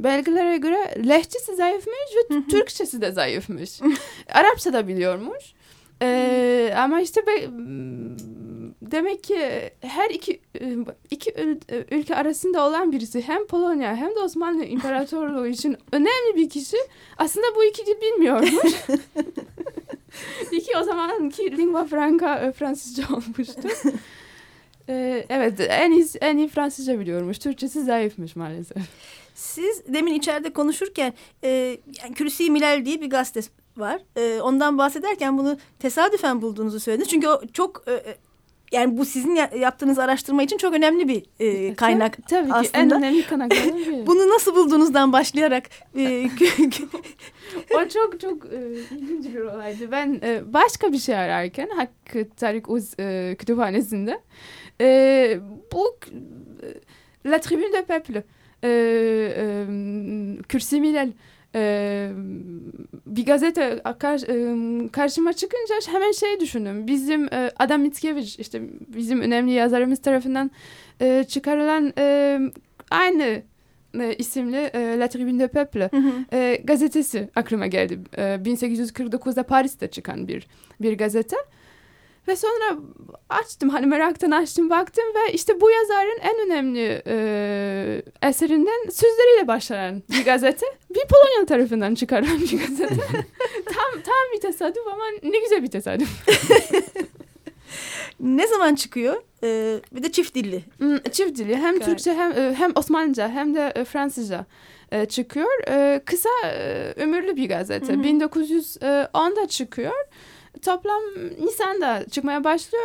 Speaker 3: belgelere göre lehçesi zayıfmış ve. Türkçesi de zayıfmış. Arapça da biliyormuş. Ee, ama işte be, demek ki her iki e, iki ül- ülke arasında olan birisi hem Polonya hem de Osmanlı İmparatorluğu için önemli bir kişi aslında bu iki dil bilmiyormuş. İki o zamanki lingua franca e, Fransızca olmuştu. Ee, evet en iyi, en iyi Fransızca biliyormuş. Türkçesi zayıfmış maalesef.
Speaker 1: Siz demin içeride konuşurken e, yani Kürsi Milal diye bir gazete var. E, ondan bahsederken bunu tesadüfen bulduğunuzu söylediniz. Çünkü o çok e, e, yani bu sizin ya- yaptığınız araştırma için çok önemli bir e, kaynak
Speaker 3: Tabii, tabii ki en
Speaker 1: aslında.
Speaker 3: önemli kaynaklardan biri.
Speaker 1: Bunu nasıl bulduğunuzdan başlayarak e,
Speaker 3: o çok çok e, ilginç bir olaydı. Ben e, başka bir şey ararken Hakkı Tarık Uz e, kütüphanesinde e, bu e, La Tribune de Peuple e, e, Kürsi Milal e, bir gazete kar, e, karşıma çıkınca hemen şey düşündüm. Bizim e, Adam Mickiewicz işte bizim önemli yazarımız tarafından e, çıkarılan e, aynı e, isimli e, La Tribune de Peuple
Speaker 1: Hı hı.
Speaker 3: e, gazetesi aklıma geldi. E, 1849'da Paris'te çıkan bir bir gazete. Ve sonra açtım hani meraktan açtım baktım ve işte bu yazarın en önemli e, eserinden sözleriyle başlayan bir gazete. bir Polonyalı tarafından çıkarılan bir gazete. tam tam bir tesadüf ama ne güzel bir tesadüf.
Speaker 1: Ne zaman çıkıyor? Ee, bir de çift dilli.
Speaker 3: Hmm, Çift dili hem
Speaker 1: Gayet.
Speaker 3: Türkçe hem hem Osmanlıca hem de Fransızca çıkıyor. Kısa ömürlü bir gazete.
Speaker 1: Hı hı.
Speaker 3: 1910'da çıkıyor. Toplam Nisan'da çıkmaya başlıyor.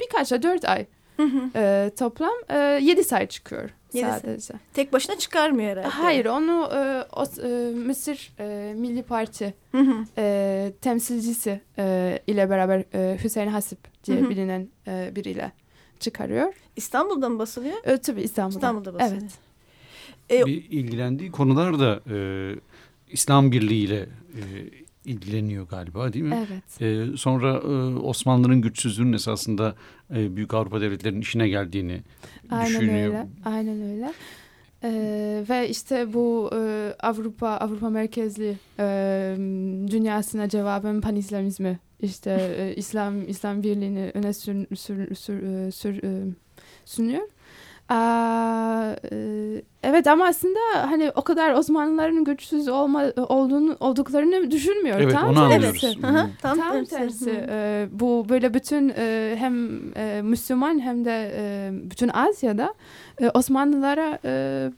Speaker 3: Birkaç ay, dört ay
Speaker 1: Hı hı.
Speaker 3: e, toplam. E, yedi say çıkıyor
Speaker 1: Yedi say.
Speaker 3: sadece.
Speaker 1: Tek başına çıkarmıyor herhalde.
Speaker 3: Hayır onu e, Os- e, Mısır e, Milli Parti
Speaker 1: Hı hı.
Speaker 3: e, temsilcisi e, ile beraber e, Hüseyin Hasip diye
Speaker 1: Hı hı.
Speaker 3: bilinen e, biriyle çıkarıyor.
Speaker 1: İstanbul'da mı basılıyor?
Speaker 3: E, tabii İstanbul'da.
Speaker 1: İstanbul'da basılıyor.
Speaker 3: Evet.
Speaker 1: E,
Speaker 2: Bir ilgilendiği konular da e, İslam Birliği ile e, ilgileniyor galiba değil mi?
Speaker 3: Evet.
Speaker 2: E, sonra e, Osmanlı'nın güçsüzlüğünün esasında e, büyük Avrupa devletlerinin işine geldiğini
Speaker 3: Aynen
Speaker 2: düşünüyor.
Speaker 3: öyle. Aynen öyle. Ee, ve işte bu e, Avrupa Avrupa merkezli e, dünyasına cevaben panislamizmi işte e, İslam İslam birliğini öne sür, sür, sür, e, sür, e, sunuyor. Aa, e, evet ama aslında hani o kadar Osmanlıların güçsüz olma, olduğunu olduklarını düşünmüyor.
Speaker 2: Evet
Speaker 3: Tam
Speaker 2: onu
Speaker 3: tersi.
Speaker 2: anlıyoruz.
Speaker 1: Hı hı.
Speaker 3: Tam,
Speaker 1: Tam,
Speaker 3: tersi.
Speaker 1: Hı.
Speaker 3: Ee, bu böyle bütün e, hem e, Müslüman hem de e, bütün Asya'da e, Osmanlılara e,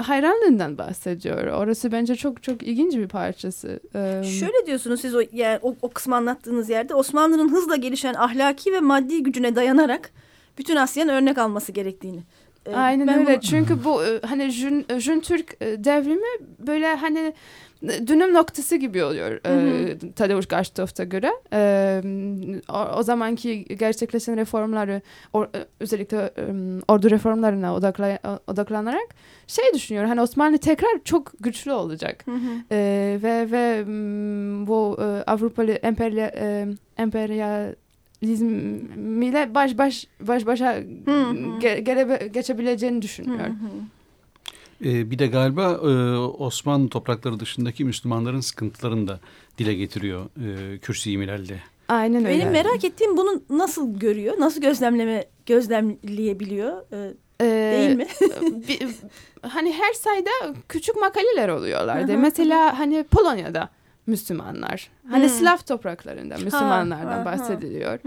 Speaker 3: hayranlığından bahsediyor. Orası bence çok çok ilginç bir parçası. Ee,
Speaker 1: Şöyle diyorsunuz siz o, yani o, o kısmı anlattığınız yerde Osmanlı'nın hızla gelişen ahlaki ve maddi gücüne dayanarak bütün Asya'nın örnek alması gerektiğini. Ee,
Speaker 3: Aynen öyle.
Speaker 1: bunu-
Speaker 3: Çünkü bu e, hani Jün, Jün Türk e, devrimi böyle hani e, dönüm noktası gibi oluyor e, Tadeusz Garstoft'a göre. E, o, o zamanki gerçekleşen reformları o- e, özellikle e, ordu reformlarına odakla, odaklanarak şey düşünüyor. Hani Osmanlı tekrar çok güçlü olacak.
Speaker 1: Hı hı.
Speaker 3: E, ve ve bu e, Avrupalı emperya, e, emperyalizmiyle baş baş baş başa
Speaker 1: hı.
Speaker 3: ge- geçebileceğini düşünüyor.
Speaker 1: Hı hı.
Speaker 2: E, bir de galiba e, Osmanlı toprakları dışındaki Müslümanların sıkıntılarını da dile getiriyor e, Kürsi Milal'de.
Speaker 3: Aynen öyle.
Speaker 1: Benim merak ettiğim bunu nasıl görüyor? Nasıl gözlemleme gözlemleyebiliyor? Ee,
Speaker 3: Ee,
Speaker 1: değil mi?
Speaker 3: bir- hani her sayda küçük makaleler
Speaker 1: hı,
Speaker 3: Mesela hani Polonya'da Müslümanlar. Hani
Speaker 1: Hı.
Speaker 3: Slav topraklarında Müslümanlardan
Speaker 1: ha, ha.
Speaker 3: bahsediliyor.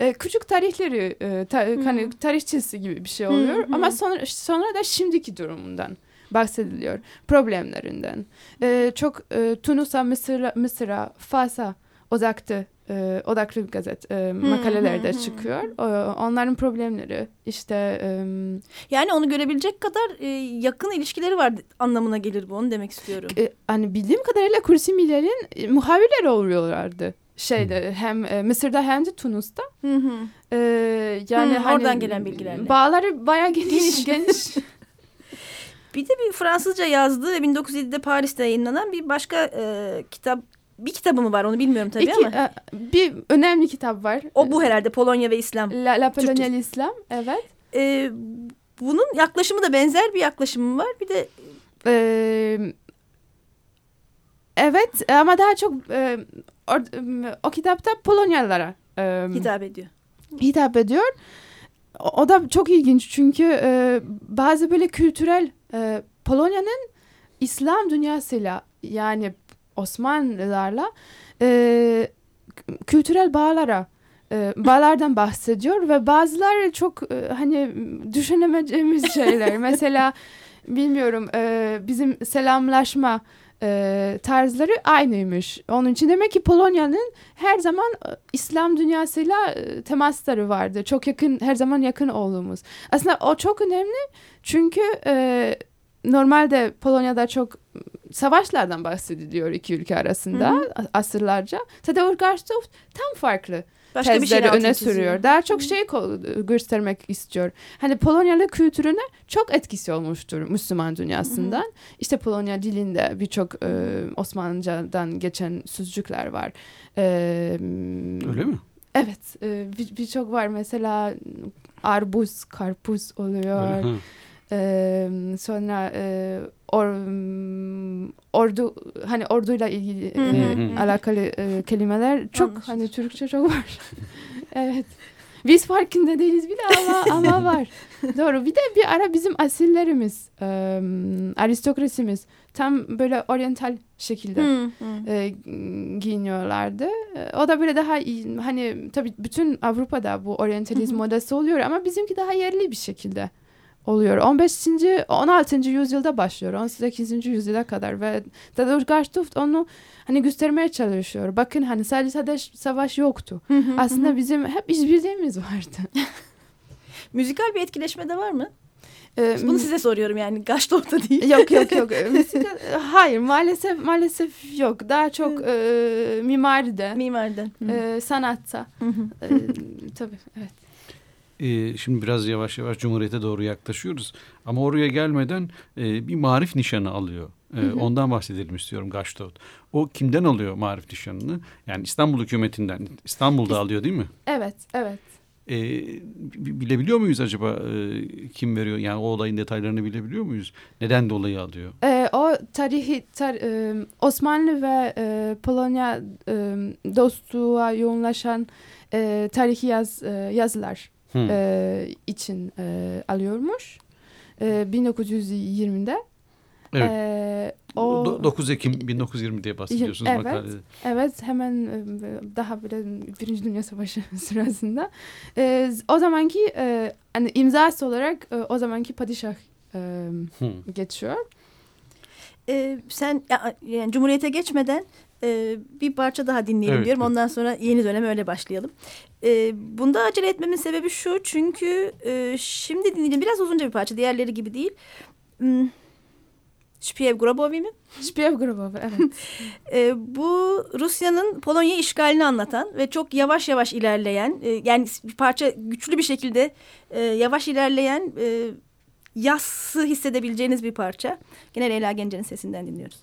Speaker 3: Ee, küçük tarihleri, e, ta- hani tarihçesi gibi bir şey oluyor.
Speaker 1: Hı.
Speaker 3: Ama sonra sonra da şimdiki durumundan bahsediliyor. Problemlerinden. Ee, çok e, Tunus'a, Mısır'a, Mısır'a, Fas'a odaklı e, odaklı bir gazet e, makalelerde
Speaker 1: hı, hı.
Speaker 3: çıkıyor. O- onların problemleri işte e,
Speaker 1: Yani onu görebilecek kadar e, yakın ilişkileri var anlamına gelir bu onu demek istiyorum.
Speaker 3: e, hani bildiğim kadarıyla Kursi Miller'in e, muhabirleri oluyorlardı. Şeyde hem e, Mısır'da hem de Tunus'ta.
Speaker 1: Hı hı.
Speaker 3: E, yani
Speaker 1: Hı,
Speaker 3: hani
Speaker 1: oradan gelen bilgilerle.
Speaker 3: Bağları bayağı geniş geniş.
Speaker 1: Bir de bir Fransızca yazdığı ve 1907'de Paris'te yayınlanan bir başka e, kitap bir kitabı mı var onu bilmiyorum tabii
Speaker 3: İki,
Speaker 1: ama.
Speaker 3: e, bir önemli kitap var.
Speaker 1: O bu herhalde Polonya ve İslam.
Speaker 3: La, La
Speaker 1: Türkçe.
Speaker 3: Polonyal İslam evet.
Speaker 1: E, bunun yaklaşımı da benzer bir yaklaşımı var. Bir de
Speaker 3: Ee, evet ama daha çok e, or- o kitapta Polonyalılara e,
Speaker 1: hitap ediyor.
Speaker 3: hitap ediyor. O, o da çok ilginç çünkü e, bazı böyle kültürel e, Polonya'nın İslam dünyasıyla yani Osmanlılarla e, kültürel bağlara e, bağlardan bahsediyor ve bazıları çok e, hani düşünemeyeceğimiz şeyler. Mesela bilmiyorum e, bizim selamlaşma e, tarzları aynıymış. Onun için demek ki Polonya'nın her zaman e, İslam dünyasıyla e, temasları vardı. Çok yakın, her zaman yakın olduğumuz. Aslında o çok önemli çünkü e, normalde Polonya'da çok savaşlardan bahsediliyor iki ülke arasında
Speaker 1: Hı
Speaker 3: a- asırlarca. Tadeusz Garstoft tam farklı
Speaker 1: Başka bir
Speaker 3: tezleri öne sürüyor. Daha çok şey göstermek istiyor. Hani Polonyalı kültürüne çok etkisi olmuştur Müslüman dünyasından. İşte Polonya dilinde birçok e, Osmanlıcadan geçen sözcükler var. E,
Speaker 2: Öyle mi?
Speaker 3: Evet, e, bir- birçok var. Mesela arbuz, karpuz oluyor. Ee, sonra e, or, ordu hani orduyla ilgili
Speaker 4: Hı
Speaker 3: e,
Speaker 2: hı
Speaker 3: alakalı e, kelimeler çok
Speaker 4: Anlaşıldı.
Speaker 3: hani Türkçe çok var. evet. Biz farkında değiliz bile ama ama var. Doğru. Bir de bir ara bizim asillerimiz, e, aristokrasimiz tam böyle oryantal şekilde
Speaker 4: Hı, hı.
Speaker 3: e, giyiniyorlardı. E, O da böyle daha iyi, hani tabii bütün Avrupa'da bu oryantalizm modası oluyor ama bizimki daha yerli bir şekilde oluyor. 15. 16. yüzyılda başlıyor. 18. yüzyıla kadar ve Tadeusz Garstuft onu hani göstermeye çalışıyor. Bakın hani sadece savaş, savaş yoktu.
Speaker 4: Hı hı,
Speaker 3: Aslında
Speaker 4: hı
Speaker 3: bizim hep işbirliğimiz vardı.
Speaker 4: müzikal bir etkileşme de var mı?
Speaker 3: E,
Speaker 4: Bunu size soruyorum yani Gaştor'da değil.
Speaker 3: yok yok yok. E, müzikal- hayır maalesef maalesef yok. Daha çok e, mimaride,
Speaker 4: Mimariden. Hı.
Speaker 3: e, sanatta. E, tabii evet.
Speaker 2: Ee, şimdi biraz yavaş yavaş Cumhuriyet'e doğru yaklaşıyoruz. Ama oraya gelmeden e, bir marif nişanı alıyor. E, ondan bahsedelim istiyorum Gaştot. O kimden alıyor marif nişanını? Yani İstanbul hükümetinden. İstanbul'da alıyor değil mi?
Speaker 3: Evet, evet.
Speaker 2: E, bi- bilebiliyor muyuz acaba e, kim veriyor? Yani o olayın detaylarını bilebiliyor muyuz? Neden dolayı alıyor?
Speaker 3: Ee, o tarihi tar- e, Osmanlı ve e, Polonya e, dostluğa yoğunlaşan e, tarihi yaz e, yazılar
Speaker 2: Hı.
Speaker 3: e, için e, alıyormuş. E, 1920'de.
Speaker 2: Evet.
Speaker 3: E, o
Speaker 2: Do- 9 Ekim 1920 diye bahsediyorsunuz
Speaker 3: Evet.
Speaker 2: makalede.
Speaker 3: evet hemen e, daha böyle Birinci Dünya Savaşı sırasında. E, o zamanki e, hani imzası olarak e, o zamanki padişah e,
Speaker 2: Hı.
Speaker 3: geçiyor.
Speaker 4: Ee, sen ya- yani Cumhuriyet'e geçmeden e, bir parça daha dinleyelim
Speaker 2: Evet,
Speaker 4: diyorum.
Speaker 2: evet.
Speaker 4: Ondan sonra yeni döneme öyle başlayalım. E, bunda acele etmemin sebebi şu. Çünkü e, şimdi dinleyeceğim biraz uzunca bir parça. Diğerleri gibi değil. Hmm. Şpiyev Grobovi mi?
Speaker 3: Şpiyev grubu evet.
Speaker 4: E, bu Rusya'nın Polonya işgalini anlatan ve çok yavaş yavaş ilerleyen e, yani bir parça güçlü bir şekilde e, yavaş ilerleyen e, yassı hissedebileceğiniz bir parça. Gene Leyla Gence'nin sesinden dinliyoruz.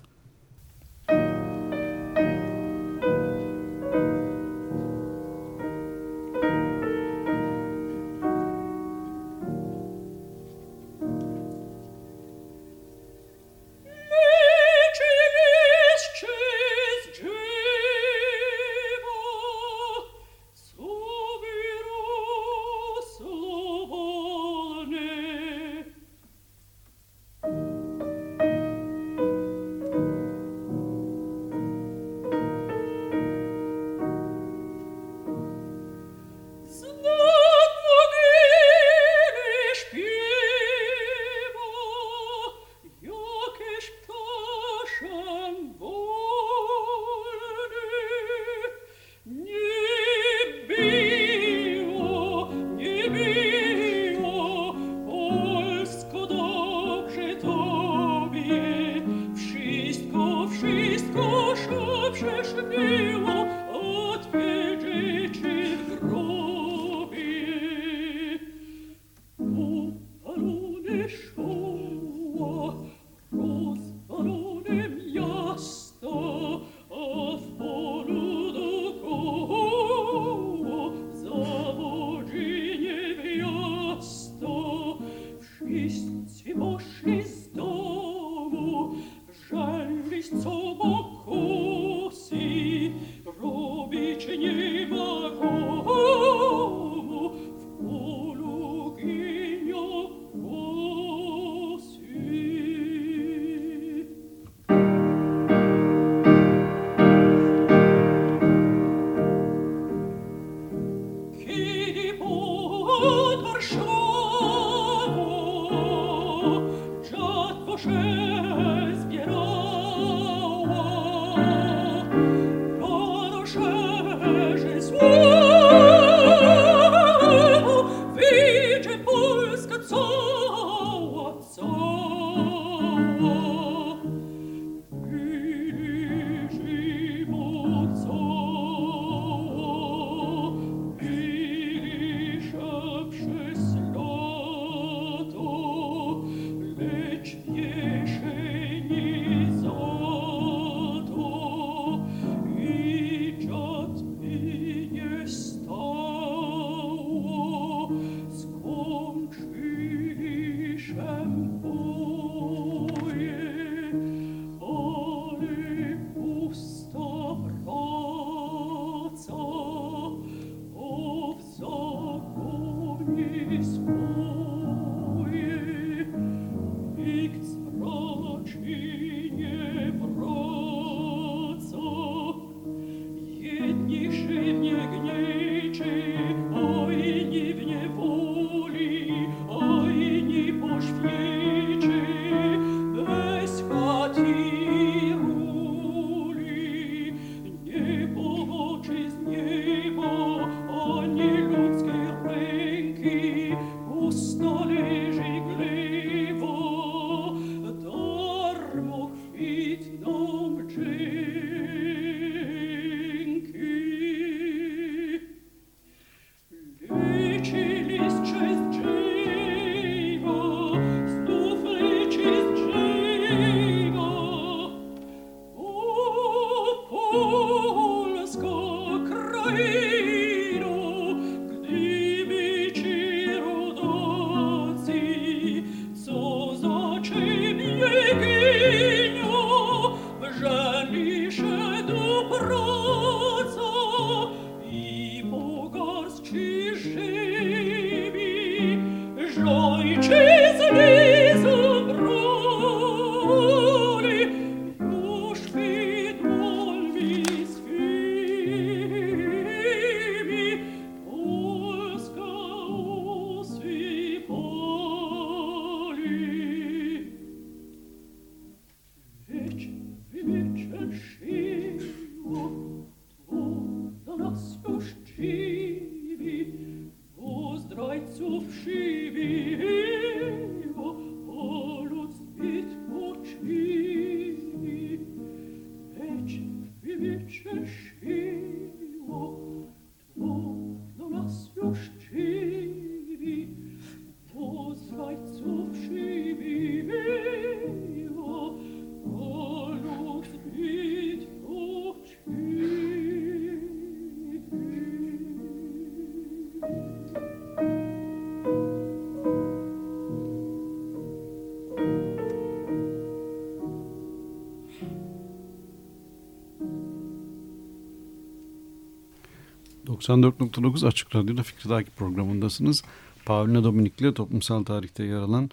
Speaker 2: 94.9 Açık Radyo'da Fikri Takip programındasınız. Paulina Dominik'le toplumsal tarihte yer alan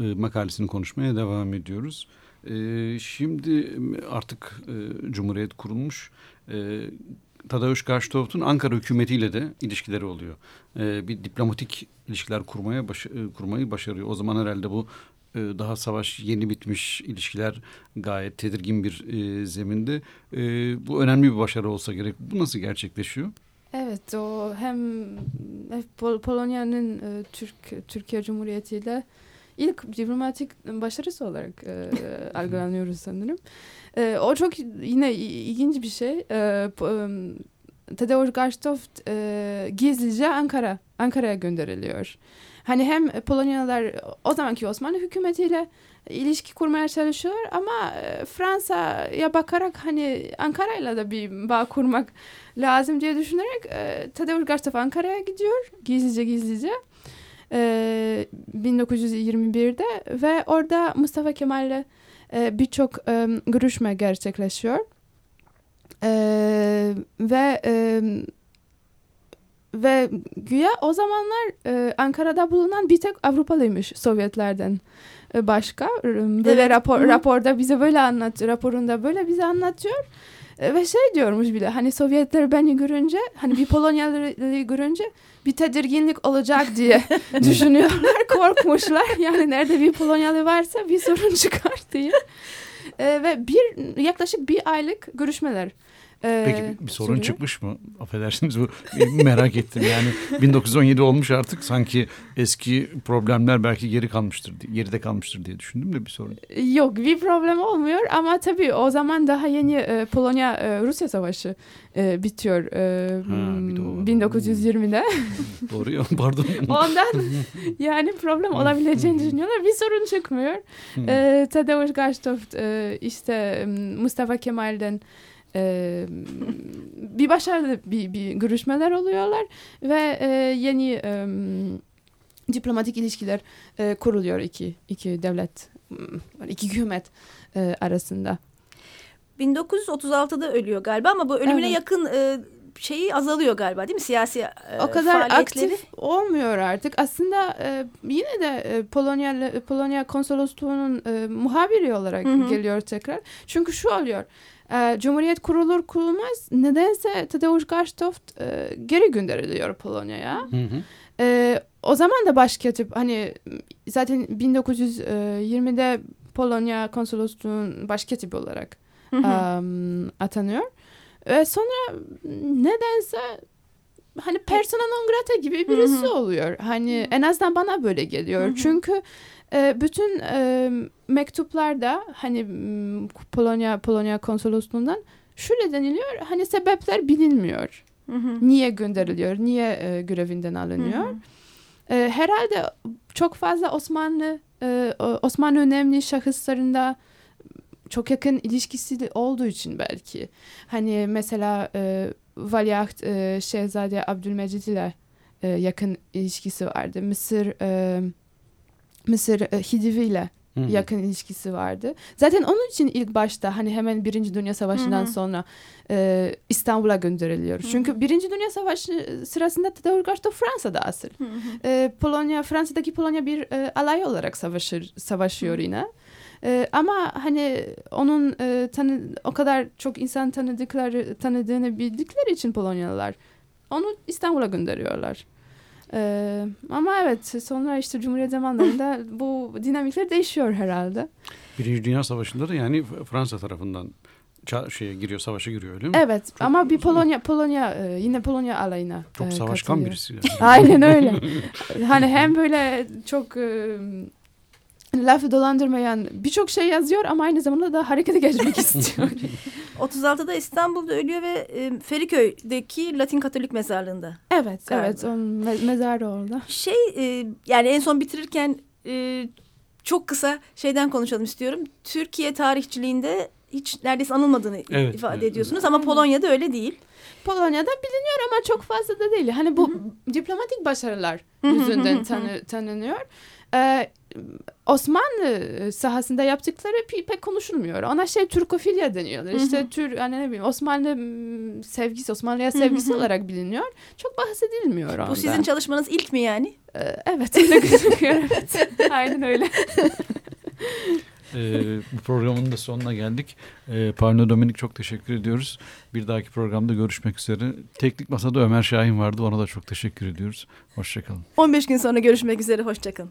Speaker 2: e, makalesini konuşmaya devam ediyoruz. E, şimdi artık e, Cumhuriyet kurulmuş. E, Tadeusz Karşıtov'un Ankara hükümetiyle de ilişkileri oluyor. E, bir diplomatik ilişkiler kurmaya baş, e, kurmayı başarıyor. O zaman herhalde bu e, daha savaş yeni bitmiş ilişkiler gayet tedirgin bir e, zeminde. E, bu önemli bir başarı olsa gerek. Bu nasıl gerçekleşiyor?
Speaker 3: Evet o hem e, Pol Polonya'nın e, Türk Türkiye Cumhuriyeti ile ilk diplomatik başarısı olarak e, algılanıyoruz sanırım. E, o çok yine ilginç bir şey. E, e, Tadeusz Garstov e, gizlice Ankara Ankara'ya gönderiliyor. Hani hem Polonyalılar o zamanki Osmanlı hükümetiyle ilişki kurmaya çalışıyor ama e, Fransa'ya bakarak hani Ankara'yla da bir bağ kurmak lazım diye düşünerek e, Tadeusz Garstov Ankara'ya gidiyor gizlice gizlice. E, 1921'de ve orada Mustafa Kemal'le e, birçok e, görüşme gerçekleşiyor. E, ve e, ve güya o zamanlar e, Ankara'da bulunan bir tek Avrupalıymış Sovyetlerden e, başka. Böyle evet. rapor, raporda bize böyle anlatıyor. Raporunda böyle bize anlatıyor. E, ve şey diyormuş bile hani Sovyetler beni görünce hani bir Polonyalı'yı görünce bir tedirginlik olacak diye düşünüyorlar. Korkmuşlar. Yani nerede bir Polonyalı varsa bir sorun çıkar diye. E, ve bir yaklaşık bir aylık görüşmeler
Speaker 2: Peki bir, bir sorun sürüyor. çıkmış mı? Affedersiniz bu merak ettim. Yani 1917 olmuş artık sanki eski problemler belki geri kalmıştır, geride kalmıştır diye düşündüm de bir sorun.
Speaker 3: Yok bir problem olmuyor ama tabii o zaman daha yeni e, Polonya e, Rusya Savaşı e, bitiyor e, ha, 1920'de.
Speaker 2: doğru ya pardon.
Speaker 3: Ondan yani problem olabileceğini düşünüyorlar. Bir sorun çıkmıyor. e, Tadeusz Garstov e, işte Mustafa Kemal'den e, bir başarılı bir, bir görüşmeler oluyorlar ve e, yeni e, diplomatik ilişkiler e, kuruluyor iki iki devlet iki hükümet e, arasında.
Speaker 1: 1936'da ölüyor galiba ama bu ölümüne evet. yakın e, şeyi azalıyor galiba değil mi? Siyasi e,
Speaker 3: o kadar
Speaker 1: faaliyetleri.
Speaker 3: aktif olmuyor artık. Aslında e, yine de e, Polonya Polonya konsolosluğunun e, muhabiri olarak
Speaker 1: Hı hı.
Speaker 3: geliyor tekrar. Çünkü şu oluyor. E, Cumhuriyet kurulur kurulmaz nedense Tadeusz Gasztoft e, geri gönderiliyor Polonya'ya.
Speaker 2: Hı hı.
Speaker 3: E, o zaman da başkatip hani zaten 1920'de Polonya konsolosluğun başkatibi olarak
Speaker 1: Hı hı.
Speaker 3: um, atanıyor. Ve sonra nedense hani persona non grata gibi birisi
Speaker 1: Hı hı.
Speaker 3: oluyor. Hani en azından bana böyle geliyor.
Speaker 1: Hı hı.
Speaker 3: Çünkü e, bütün e, mektuplarda hani Polonya Polonya konsolosluğundan şöyle deniliyor. Hani sebepler bilinmiyor.
Speaker 1: Hı hı.
Speaker 3: Niye gönderiliyor? Niye e, görevinden alınıyor?
Speaker 1: Hı hı.
Speaker 3: E, herhalde çok fazla Osmanlı e, Osmanlı önemli şahıslarında çok yakın ilişkisi olduğu için belki. Hani mesela e, Valiaht e, Şehzade Abdülmecid ile e, yakın ilişkisi vardı. Mısır e, Mısır e, Hidivi ile
Speaker 2: Hı hı.
Speaker 3: yakın ilişkisi vardı. Zaten onun için ilk başta hani hemen Birinci Dünya Savaşı'ndan
Speaker 1: Hı hı.
Speaker 3: sonra e, İstanbul'a gönderiliyor.
Speaker 1: Hı hı.
Speaker 3: Çünkü Birinci Dünya Savaşı sırasında Tadeusz Gasztoft Fransa'da asıl.
Speaker 1: Hı hı.
Speaker 3: E, Polonya, Fransa'daki Polonya bir e, alay olarak savaşır, savaşıyor yine. E, ama hani onun e, tanı, o kadar çok insan tanıdıkları, tanıdığını bildikleri için Polonyalılar onu İstanbul'a gönderiyorlar. E, ama evet sonra işte Cumhuriyet zamanlarında bu dinamikler değişiyor herhalde.
Speaker 2: Birinci Dünya Savaşı'nda da yani Fransa tarafından şeye giriyor, savaşa giriyor öyle mi?
Speaker 3: Evet ama bir Polonya Polonya e, yine Polonya alayına
Speaker 2: Çok
Speaker 3: e,
Speaker 2: savaşkan
Speaker 3: katılıyor.
Speaker 2: birisi. Yani.
Speaker 3: Aynen öyle. hani hem böyle çok e, lafı dolandırmayan birçok şey yazıyor ama aynı zamanda da harekete geçmek istiyor.
Speaker 1: 36'da İstanbul'da ölüyor ve e, Feriköy'deki Latin Katolik mezarlığında.
Speaker 3: evet,
Speaker 1: Galiba.
Speaker 3: evet. Onun me- mezarı orada.
Speaker 1: Şey e, yani en son bitirirken e, çok kısa şeyden konuşalım istiyorum. Türkiye tarihçiliğinde hiç neredeyse anılmadığını
Speaker 2: Evet,
Speaker 1: ifade
Speaker 2: evet,
Speaker 1: ediyorsunuz ama Polonya'da öyle değil.
Speaker 3: Polonya'da biliniyor ama çok fazla da değil. Hani bu diplomatik başarılar yüzünden tanı, tanınıyor. Ee, Osmanlı sahasında yaptıkları pe- pek konuşulmuyor. Ona şey Türkofilya deniyorlar. İşte Tür hani ne bileyim Osmanlı sevgisi, Osmanlı'ya sevgisi olarak biliniyor. Çok bahsedilmiyor ondan.
Speaker 1: Bu sizin çalışmanız ilk mi yani?
Speaker 3: Ee, evet öyle gözüküyor. evet. Aynen öyle.
Speaker 2: Ee, bu programın da sonuna geldik. Ee, Parno Dominik çok teşekkür ediyoruz. Bir dahaki programda görüşmek üzere. Teknik Masada Ömer Şahin vardı. Ona da çok teşekkür ediyoruz. Hoşçakalın.
Speaker 1: 15 gün sonra görüşmek üzere. Hoşçakalın.